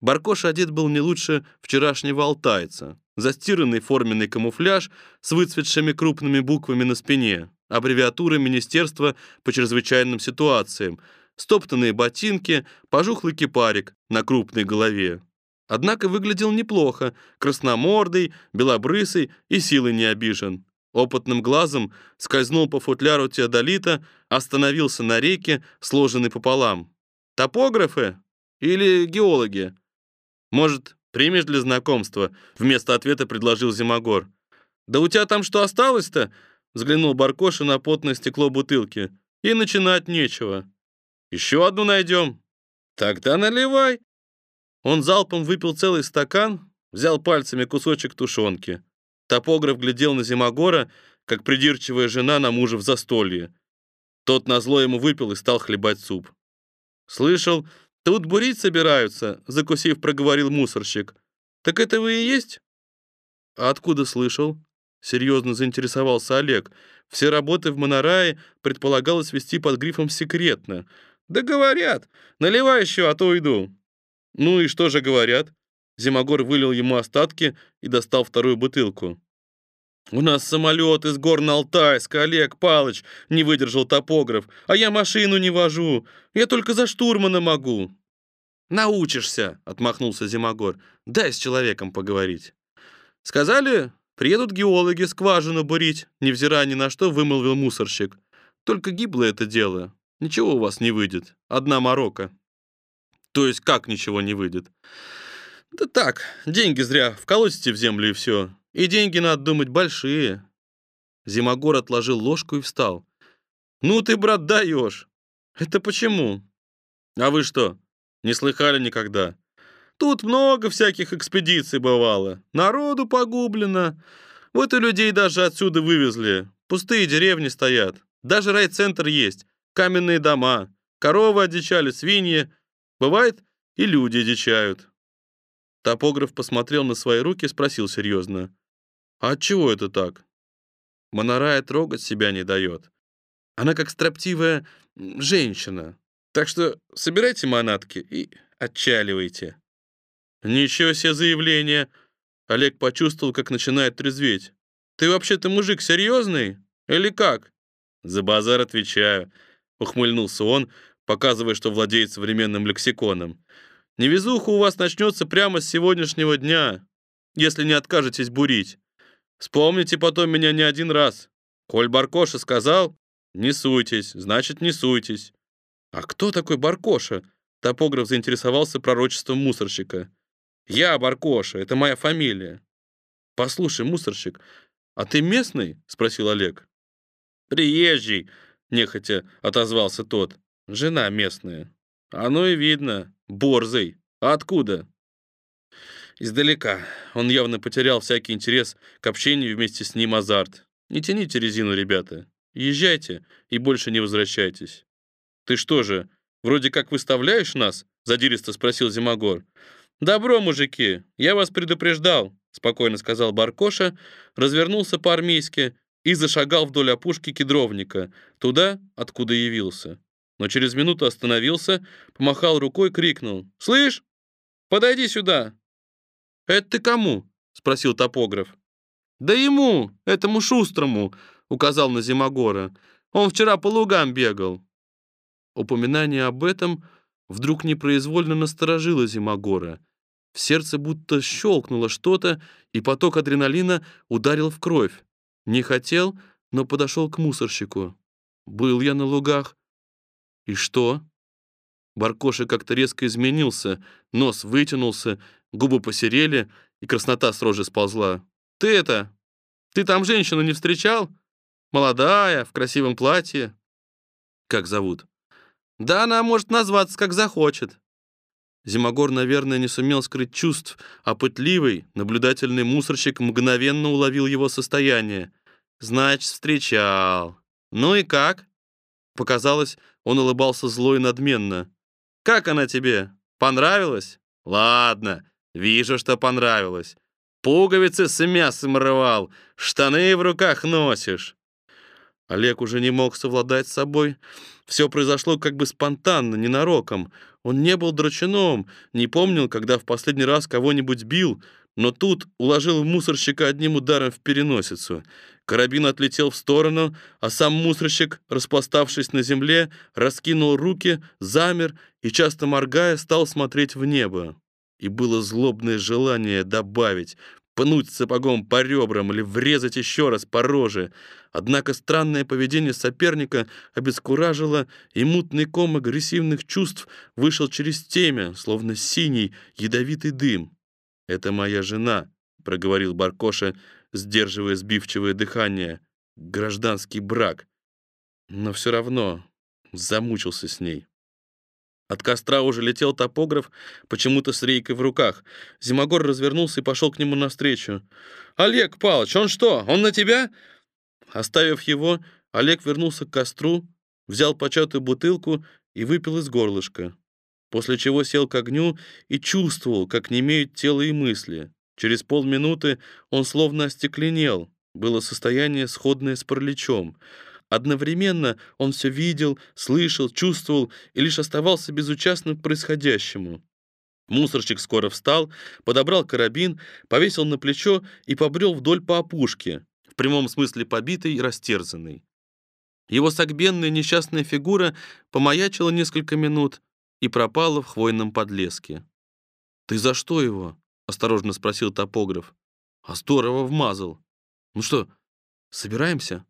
Баркош одет был не лучше вчерашнего алтайца. Застиранный форменный камуфляж с выцветшими крупными буквами на спине, аббревиатура Министерства по чрезвычайным ситуациям — стоптанные ботинки, пожухлый кипарик на крупной голове. Однако выглядел неплохо, красномордый, белобрысый и силой не обижен. Опытным глазом скользнул по футляру теодолита, остановился на реке, сложенной пополам. «Топографы? Или геологи?» «Может, примешь для знакомства?» Вместо ответа предложил Зимогор. «Да у тебя там что осталось-то?» Взглянул Баркоша на потное стекло бутылки. «И начинать нечего». Еще одну найдем? Тогда наливай. Он залпом выпил целый стакан, взял пальцами кусочек тушенки. Топограф глядел на Зимогора, как придирчивая жена на мужа в застолье. Тот назло ему выпил и стал хлебать суп. «Слышал, тут бурить собираются», — закусив, проговорил мусорщик. «Так это вы и есть?» «А откуда слышал?» — серьезно заинтересовался Олег. «Все работы в Монорае предполагалось вести под грифом «секретно», «Да говорят! Наливай еще, а то уйду!» «Ну и что же говорят?» Зимогор вылил ему остатки и достал вторую бутылку. «У нас самолет из гор на Алтайск, Олег Палыч!» — не выдержал топограф. «А я машину не вожу! Я только за штурмана могу!» «Научишься!» — отмахнулся Зимогор. «Дай с человеком поговорить!» «Сказали, приедут геологи скважину бурить», — невзирая ни на что вымолвил мусорщик. «Только гибло это дело. Ничего у вас не выйдет. Одна морока. То есть как ничего не выйдет? Да так, деньги зря вколотите в землю и все. И деньги, надо думать, большие. Зимогор отложил ложку и встал. Ну ты, брат, даешь. Это почему? А вы что, не слыхали никогда? Тут много всяких экспедиций бывало. Народу погублено. Вот и людей даже отсюда вывезли. Пустые деревни стоят. Даже райцентр есть. Каменные дома, коровы одичали, свиньи. Бывает, и люди одичают. Топограф посмотрел на свои руки и спросил серьезно. «А чего это так?» Монорая трогать себя не дает. Она как строптивая женщина. Так что собирайте манатки и отчаливайте. Ничего себе заявление. Олег почувствовал, как начинает трезветь. Ты вообще-то мужик серьезный? Или как? За базар отвечаю ухмыльнулся он, показывая, что владеет современным лексиконом. Невезуха у вас начнется прямо с сегодняшнего дня, если не откажетесь бурить. Вспомните потом меня не один раз. Коль Баркоша сказал, не суйтесь, значит, не суйтесь. А кто такой Баркоша? Топограф заинтересовался пророчеством мусорщика. Я Баркоша, это моя фамилия. Послушай, мусорщик, а ты местный? спросил Олег. Приезжий, нехотя отозвался тот. Жена местная. Оно и видно. Борзый. А откуда? Издалека. Он явно потерял всякий интерес к общению вместе с ним азарт. Не тяните резину, ребята. Езжайте и больше не возвращайтесь. Ты что же, вроде как выставляешь нас? Задиристо спросил Зимогор. «Добро, мужики, я вас предупреждал», — спокойно сказал Баркоша, развернулся по-армейски и зашагал вдоль опушки кедровника, туда, откуда явился. Но через минуту остановился, помахал рукой, крикнул. «Слышь, подойди сюда!» «Это ты кому?» — спросил топограф. «Да ему, этому шустрому», — указал на Зимогора. «Он вчера по лугам бегал». Упоминание об этом вдруг непроизвольно насторожило Зимогора. В сердце будто щелкнуло что-то, и поток адреналина ударил в кровь. Не хотел, но подошел к мусорщику. «Был я на лугах». «И что?» Баркоша как-то резко изменился, нос вытянулся, губы посерели, и краснота с рожи сползла. Ты это, ты там женщину не встречал? Молодая, в красивом платье. Как зовут? Да она может назваться, как захочет. Зимогор, наверное, не сумел скрыть чувств, а пытливый, наблюдательный мусорщик мгновенно уловил его состояние. Значит, встречал. Ну и как? Показалось, он улыбался зло и надменно. Как она тебе? Понравилась? Ладно, вижу, что понравилось. Пуговицы с мясом рвал, штаны в руках носишь. Олег уже не мог совладать с собой. Все произошло как бы спонтанно, ненароком. Он не был драчуном, не помнил, когда в последний раз кого-нибудь бил, но тут уложил мусорщика одним ударом в переносицу. Карабин отлетел в сторону, а сам мусорщик, распластавшись на земле, раскинул руки, замер и, часто моргая, стал смотреть в небо и было злобное желание добавить, пнуть сапогом по ребрам или врезать еще раз по роже. Однако странное поведение соперника обескуражило, и мутный ком агрессивных чувств вышел через темя, словно синий ядовитый дым. «Это моя жена», — проговорил Баркоша, сдерживая сбивчивое дыхание. «Гражданский брак». Но все равно замучился с ней. От костра уже летел топограф, почему-то с рейкой в руках. Зимогор развернулся и пошел к нему навстречу. «Олег Павлович, он что, он на тебя?» Оставив его, Олег вернулся к костру, взял початую бутылку и выпил из горлышка. После чего сел к огню и чувствовал, как не имеют тело и мысли. Через полминуты он словно остекленел. Было состояние, сходное с параличом. Одновременно он все видел, слышал, чувствовал и лишь оставался безучастным к происходящему. Мусорщик скоро встал, подобрал карабин, повесил на плечо и побрел вдоль по опушке, в прямом смысле побитый и растерзанный. Его согбенная несчастная фигура помаячила несколько минут и пропала в хвойном подлеске. «Ты за что его?» — осторожно спросил топограф. «А здорово вмазал. Ну что, собираемся?»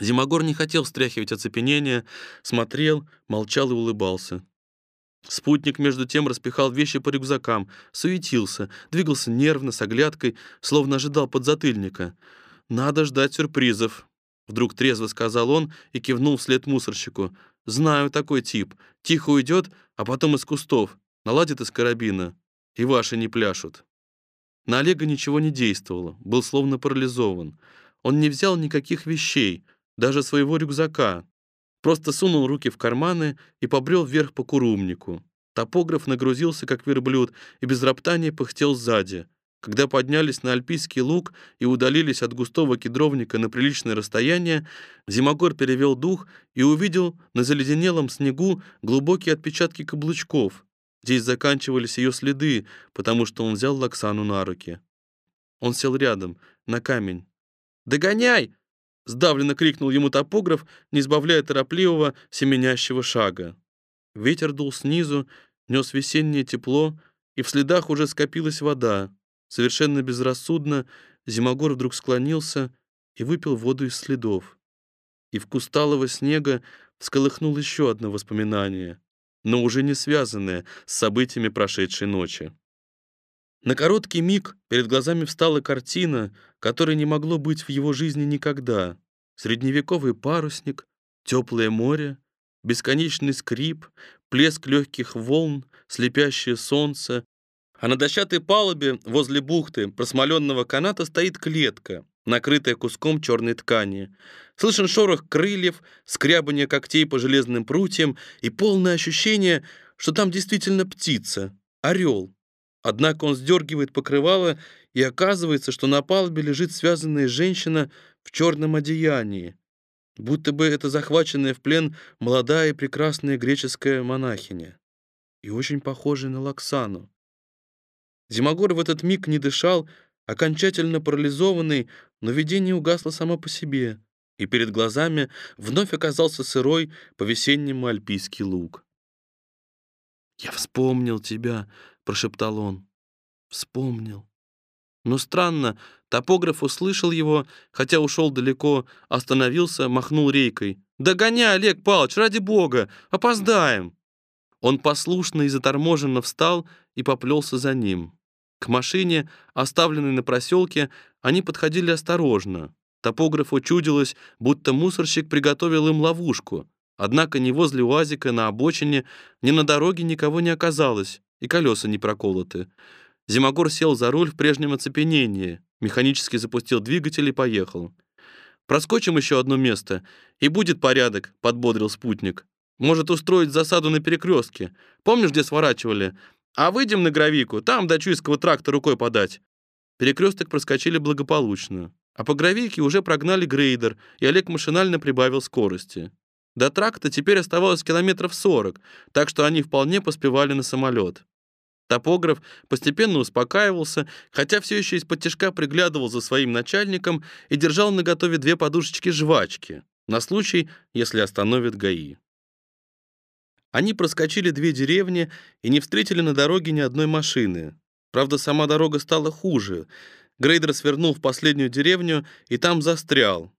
Зимогор не хотел встряхивать оцепенение, смотрел, молчал и улыбался. Спутник, между тем, распихал вещи по рюкзакам, суетился, двигался нервно, с оглядкой, словно ожидал подзатыльника. «Надо ждать сюрпризов», — вдруг трезво сказал он и кивнул вслед мусорщику. «Знаю такой тип. Тихо уйдет, а потом из кустов. Наладит из карабина. И ваши не пляшут». На Олега ничего не действовало, был словно парализован. Он не взял никаких вещей, даже своего рюкзака. Просто сунул руки в карманы и побрел вверх по курумнику. Топограф нагрузился, как верблюд, и без роптания пыхтел сзади. Когда поднялись на альпийский луг и удалились от густого кедровника на приличное расстояние, Зимогор перевел дух и увидел на заледенелом снегу глубокие отпечатки каблучков. Здесь заканчивались ее следы, потому что он взял Лаксану на руки. Он сел рядом, на камень. «Догоняй!» Сдавленно крикнул ему топограф, не избавляя торопливого, семенящего шага. Ветер дул снизу, нес весеннее тепло, и в следах уже скопилась вода. Совершенно безрассудно Зимогор вдруг склонился и выпил воду из следов. И в кусталого снега всколыхнул еще одно воспоминание, но уже не связанное с событиями прошедшей ночи. На короткий миг перед глазами встала картина, которой не могло быть в его жизни никогда. Средневековый парусник, теплое море, бесконечный скрип, плеск легких волн, слепящее солнце. А на дощатой палубе возле бухты просмоленного каната стоит клетка, накрытая куском черной ткани. Слышен шорох крыльев, скрябание когтей по железным прутьям и полное ощущение, что там действительно птица, орел. Однако он сдергивает покрывало, и оказывается, что на палубе лежит связанная женщина в черном одеянии, будто бы это захваченная в плен молодая и прекрасная греческая монахиня, и очень похожая на Лаксану. Зимогор в этот миг не дышал, окончательно парализованный, но видение угасло само по себе, и перед глазами вновь оказался сырой по-весеннему альпийский луг. «Я вспомнил тебя», — прошептал он. «Вспомнил». Но странно, топограф услышал его, хотя ушел далеко, остановился, махнул рейкой. «Догоняй, Олег Павлович, ради бога! Опоздаем!» Он послушно и заторможенно встал и поплелся за ним. К машине, оставленной на проселке, они подходили осторожно. Топографу чудилось, будто мусорщик приготовил им ловушку. Однако ни возле УАЗика, на обочине, ни на дороге никого не оказалось, и колеса не проколоты. Зимогор сел за руль в прежнем оцепенении, механически запустил двигатель и поехал. «Проскочим еще одно место, и будет порядок», — подбодрил спутник. «Может устроить засаду на перекрестке. Помнишь, где сворачивали? А выйдем на Гравику, там до Чуйского тракта рукой подать». Перекресток проскочили благополучно. А по Гравике уже прогнали грейдер, и Олег машинально прибавил скорости. До тракта теперь оставалось километров 40, так что они вполне поспевали на самолет. Топограф постепенно успокаивался, хотя все еще из-под тяжка приглядывал за своим начальником и держал наготове две подушечки жвачки на случай, если остановит ГАИ. Они проскочили две деревни и не встретили на дороге ни одной машины. Правда, сама дорога стала хуже. Грейдер свернул в последнюю деревню и там застрял.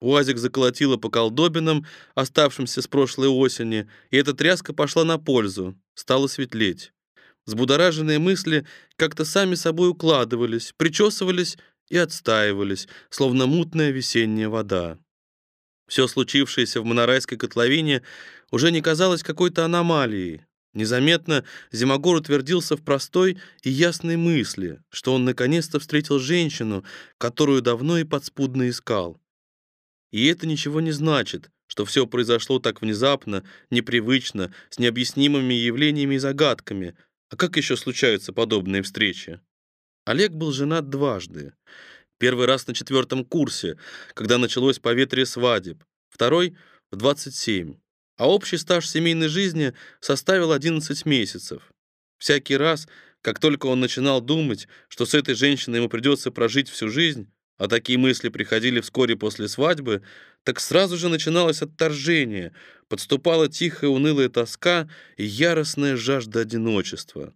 УАЗик заколотило по колдобинам, оставшимся с прошлой осени, и эта тряска пошла на пользу, стало светлеть. Взбудораженные мысли как-то сами собой укладывались, причесывались и отстаивались, словно мутная весенняя вода. Все случившееся в Монорайской котловине уже не казалось какой-то аномалией. Незаметно Зимогор утвердился в простой и ясной мысли, что он наконец-то встретил женщину, которую давно и подспудно искал. И это ничего не значит, что все произошло так внезапно, непривычно, с необъяснимыми явлениями и загадками — а как еще случаются подобные встречи? Олег был женат дважды. Первый раз на четвертом курсе, когда началось поветрие свадеб. Второй — в 27. А общий стаж семейной жизни составил 11 месяцев. Всякий раз, как только он начинал думать, что с этой женщиной ему придется прожить всю жизнь, а такие мысли приходили вскоре после свадьбы, так сразу же начиналось отторжение, подступала тихая унылая тоска и яростная жажда одиночества.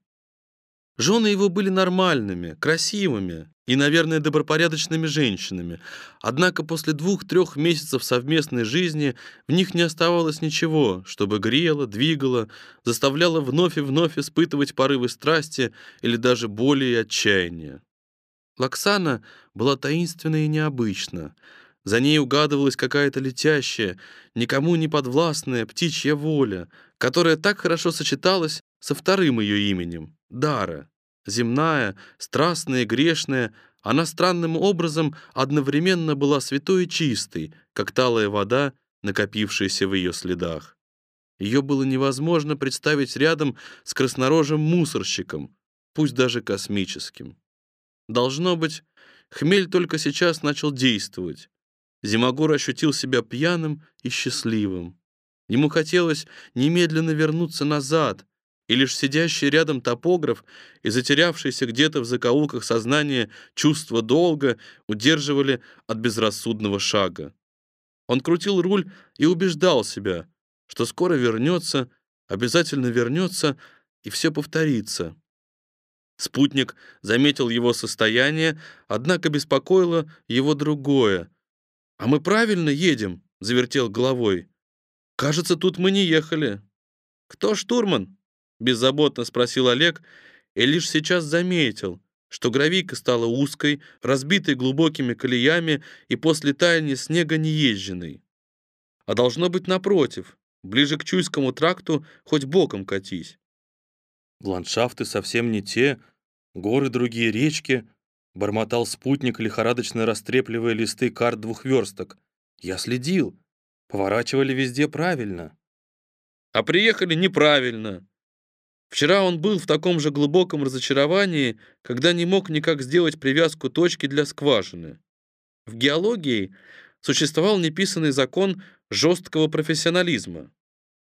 Жены его были нормальными, красивыми и, наверное, добропорядочными женщинами. Однако после двух-трех месяцев совместной жизни в них не оставалось ничего, чтобы грело, двигало, заставляло вновь и вновь испытывать порывы страсти или даже боли и отчаяния. Лаксана была таинственна и необычна. За ней угадывалась какая-то летящая, никому не подвластная птичья воля, которая так хорошо сочеталась со вторым ее именем — Дара. Земная, страстная грешная, она странным образом одновременно была святой и чистой, как талая вода, накопившаяся в ее следах. Ее было невозможно представить рядом с краснорожим мусорщиком, пусть даже космическим. Должно быть, хмель только сейчас начал действовать. Зимогор ощутил себя пьяным и счастливым. Ему хотелось немедленно вернуться назад, и лишь сидящий рядом топограф и затерявшийся где-то в закоулках сознания чувство долга удерживали от безрассудного шага. Он крутил руль и убеждал себя, что скоро вернется, обязательно вернется, и все повторится. Спутник заметил его состояние, однако беспокоило его другое. «А мы правильно едем?» — завертел головой. «Кажется, тут мы не ехали». «Кто штурман?» — беззаботно спросил Олег, и лишь сейчас заметил, что гравийка стала узкой, разбитой глубокими колеями и после таяния снега неезженной. А должно быть напротив, ближе к Чуйскому тракту хоть боком катись. Ландшафты совсем не те, горы другие, речки, бормотал спутник, лихорадочно растрепливая листы карт двухверсток. Я следил. Поворачивали везде правильно. А приехали неправильно. Вчера он был в таком же глубоком разочаровании, когда не мог никак сделать привязку точки для скважины. В геологии существовал неписанный закон жесткого профессионализма.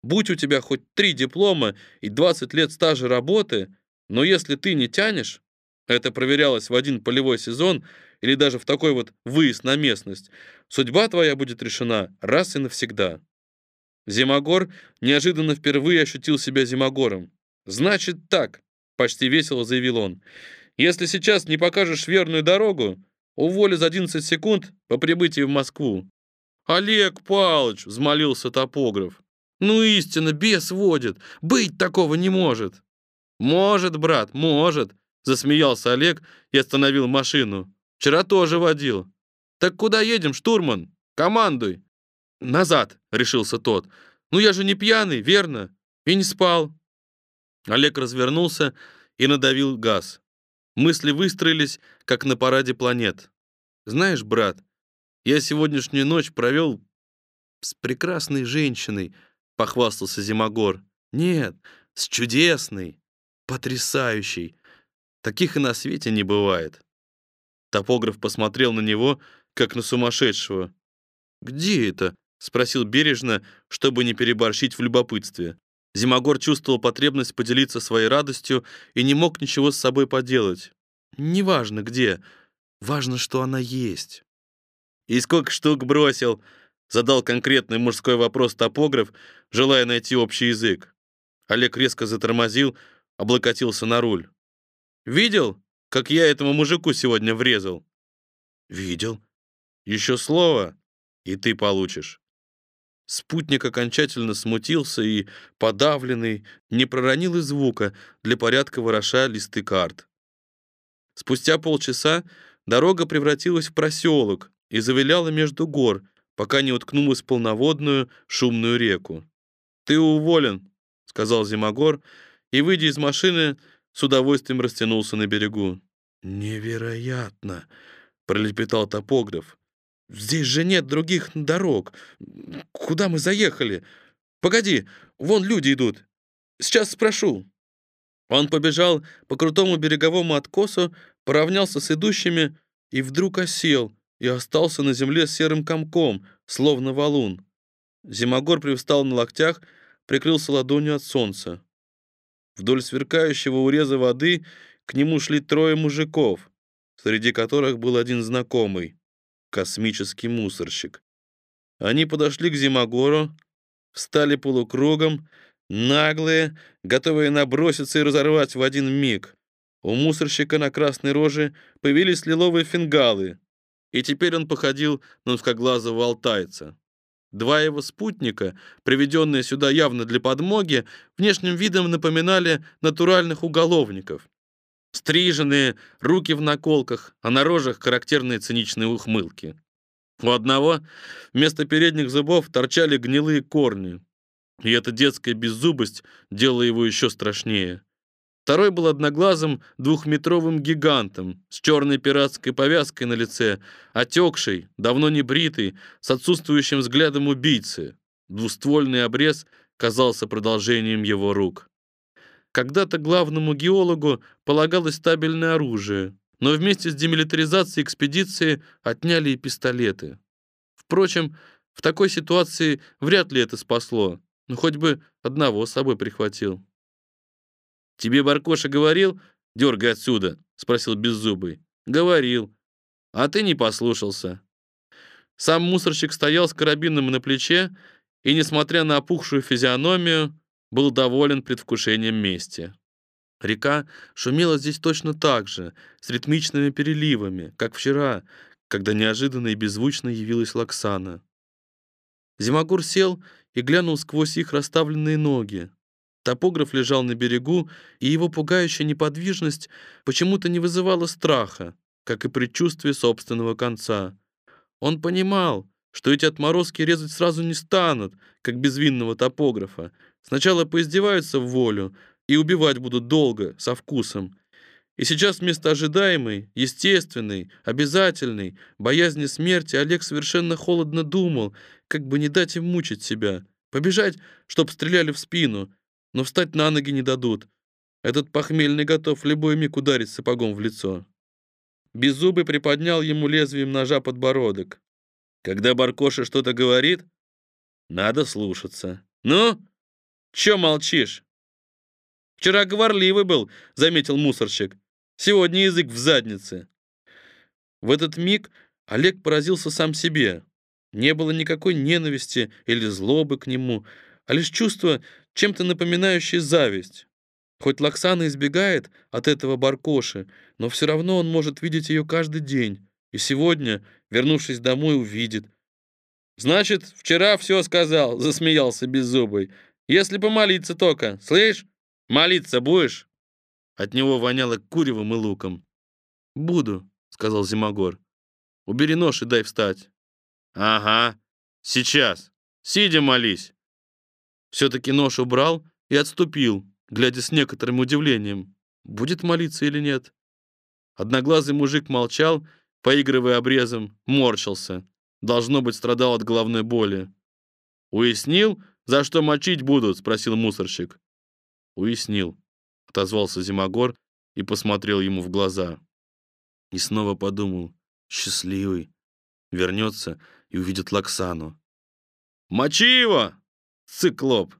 Будь у тебя хоть три диплома и 20 лет стажа работы, но если ты не тянешь, это проверялось в один полевой сезон или даже в такой вот выезд на местность, судьба твоя будет решена раз и навсегда. Зимогор неожиданно впервые ощутил себя зимогором. «Значит так», — почти весело заявил он, «если сейчас не покажешь верную дорогу, уволю за 11 секунд по прибытии в Москву». «Олег Павлович», — взмолился топограф, «ну истинно, бес водит, быть такого не может». «Может, брат, может», — засмеялся Олег и остановил машину. «Вчера тоже водил». «Так куда едем, штурман? Командуй!» «Назад», — решился тот. «Ну я же не пьяный, верно? И не спал». Олег развернулся и надавил газ. Мысли выстроились, как на параде планет. «Знаешь, брат, я сегодняшнюю ночь провел с прекрасной женщиной», — похвастался Зимогор. «Нет, с чудесной, потрясающей. Таких и на свете не бывает». Топограф посмотрел на него, как на сумасшедшего. «Где это?» — спросил бережно, чтобы не переборщить в любопытстве. Зимогор чувствовал потребность поделиться своей радостью и не мог ничего с собой поделать. «Неважно где, важно, что она есть». «И сколько штук бросил?» — задал конкретный мужской вопрос топограф, желая найти общий язык. Олег резко затормозил, облокотился на руль. «Видел, как я этому мужику сегодня врезал?» «Видел. Еще слово, и ты получишь». Спутник окончательно смутился и, подавленный, не проронил и звука, для порядка вороша листы карт. Спустя полчаса дорога превратилась в проселок и завиляла между гор, пока не уткнулась в полноводную шумную реку. «Ты уволен», — сказал Зимогор, и, выйдя из машины, с удовольствием растянулся на берегу. «Невероятно!» — пролепетал топограф. Здесь же нет других дорог. Куда мы заехали? Погоди, вон люди идут. Сейчас спрошу». Он побежал по крутому береговому откосу, поравнялся с идущими и вдруг осел и остался на земле серым комком, словно валун. Зимогор привстал на локтях, прикрылся ладонью от солнца. Вдоль сверкающего уреза воды к нему шли трое мужиков, среди которых был один знакомый космический мусорщик. Они подошли к Зимогору, встали полукругом, наглые, готовые наброситься и разорвать в один миг. У мусорщика на красной роже появились лиловые фингалы, и теперь он походил на узкоглазого алтайца. Два его спутника, приведенные сюда явно для подмоги, внешним видом напоминали натуральных уголовников. Стриженные, руки в наколках, а на рожах характерные циничные ухмылки. У одного вместо передних зубов торчали гнилые корни, и эта детская беззубость делала его еще страшнее. Второй был одноглазым двухметровым гигантом с черной пиратской повязкой на лице, отекший, давно не бритый, с отсутствующим взглядом убийцы. Двуствольный обрез казался продолжением его рук. Когда-то главному геологу полагалось стабильное оружие, но вместе с демилитаризацией экспедиции отняли и пистолеты. Впрочем, в такой ситуации вряд ли это спасло, но хоть бы одного с собой прихватил. «Тебе Баркоша говорил? Дергай отсюда!» — спросил Беззубый. «Говорил. А ты не послушался». Сам мусорщик стоял с карабином на плече и, несмотря на опухшую физиономию, был доволен предвкушением мести. Река шумела здесь точно так же, с ритмичными переливами, как вчера, когда неожиданно и беззвучно явилась Лаксана. Зимогур сел и глянул сквозь их расставленные ноги. Топограф лежал на берегу, и его пугающая неподвижность почему-то не вызывала страха, как и предчувствие собственного конца. Он понимал, что эти отморозки резать сразу не станут, как безвинного топографа, Сначала поиздеваются в волю и убивать будут долго, со вкусом. И сейчас вместо ожидаемой, естественной, обязательной боязни смерти Олег совершенно холодно думал, как бы не дать им мучить себя. Побежать, чтоб стреляли в спину, но встать на ноги не дадут. Этот похмельный готов любой миг ударить сапогом в лицо. Беззубый приподнял ему лезвием ножа подбородок. Когда Баркоша что-то говорит, надо слушаться. Ну, чё молчишь? Вчера говорливый был, заметил мусорщик. Сегодня язык в заднице. В этот миг Олег поразился сам себе. Не было никакой ненависти или злобы к нему, а лишь чувство, чем-то напоминающее зависть. Хоть Лаксана избегает от этого Баркоши, но все равно он может видеть ее каждый день. И сегодня, вернувшись домой, увидит. «Значит, вчера все сказал», — засмеялся Беззубый. «Если помолиться только, слышь? Молиться будешь?» От него воняло куревом и луком. «Буду», — сказал Зимогор. «Убери нож и дай встать». «Ага, сейчас. Сидя молись». Все-таки нож убрал и отступил, глядя с некоторым удивлением, будет молиться или нет. Одноглазый мужик молчал, поигрывая обрезом, морщился. Должно быть, страдал от головной боли. «Уяснил, за что мочить будут?» — спросил мусорщик. «Уяснил», — отозвался Зимогор и посмотрел ему в глаза. И снова подумал, счастливый, вернется и увидит Лаксану. «Мочи его!» Циклоп.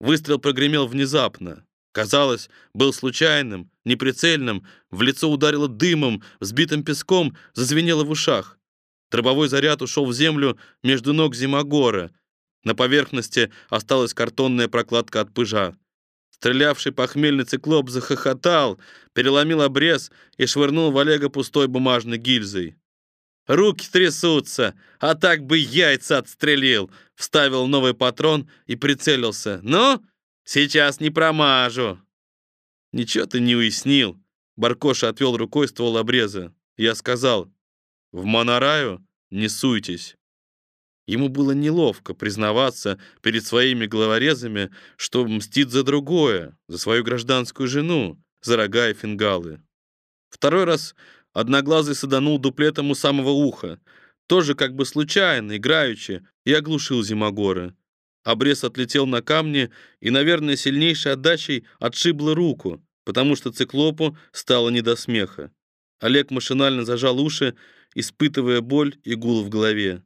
Выстрел прогремел внезапно. Казалось, был случайным, неприцельным, в лицо ударило дымом, взбитым песком, зазвенело в ушах. Дробовой заряд ушел в землю между ног Зимогора. На поверхности осталась картонная прокладка от пыжа. Стрелявший похмельный циклоп захохотал, переломил обрез и швырнул в Олега пустой бумажной гильзой. Руки трясутся, а так бы яйца отстрелил. Вставил новый патрон и прицелился. Ну, сейчас не промажу. Ничего ты не уяснил. Баркоша отвел рукой ствол обреза. Я сказал, в Монораю не суйтесь. Ему было неловко признаваться перед своими головорезами, что мстит за другое, за свою гражданскую жену, за рога и фингалы. Второй раз Одноглазый саданул дуплетом у самого уха, тоже как бы случайно, играючи, и оглушил Зимогора. Обрез отлетел на камни и, наверное, сильнейшей отдачей отшибло руку, потому что циклопу стало не до смеха. Олег машинально зажал уши, испытывая боль и гул в голове.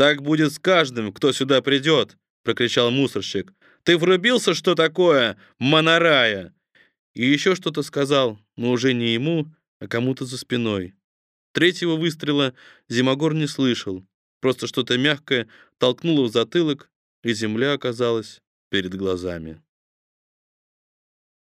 «Так будет с каждым, кто сюда придет!» — прокричал мусорщик. «Ты врубился, что такое, монорая?» И еще что-то сказал, но уже не ему, а кому-то за спиной. Третьего выстрела Зимогор не слышал. Просто что-то мягкое толкнуло в затылок, и земля оказалась перед глазами.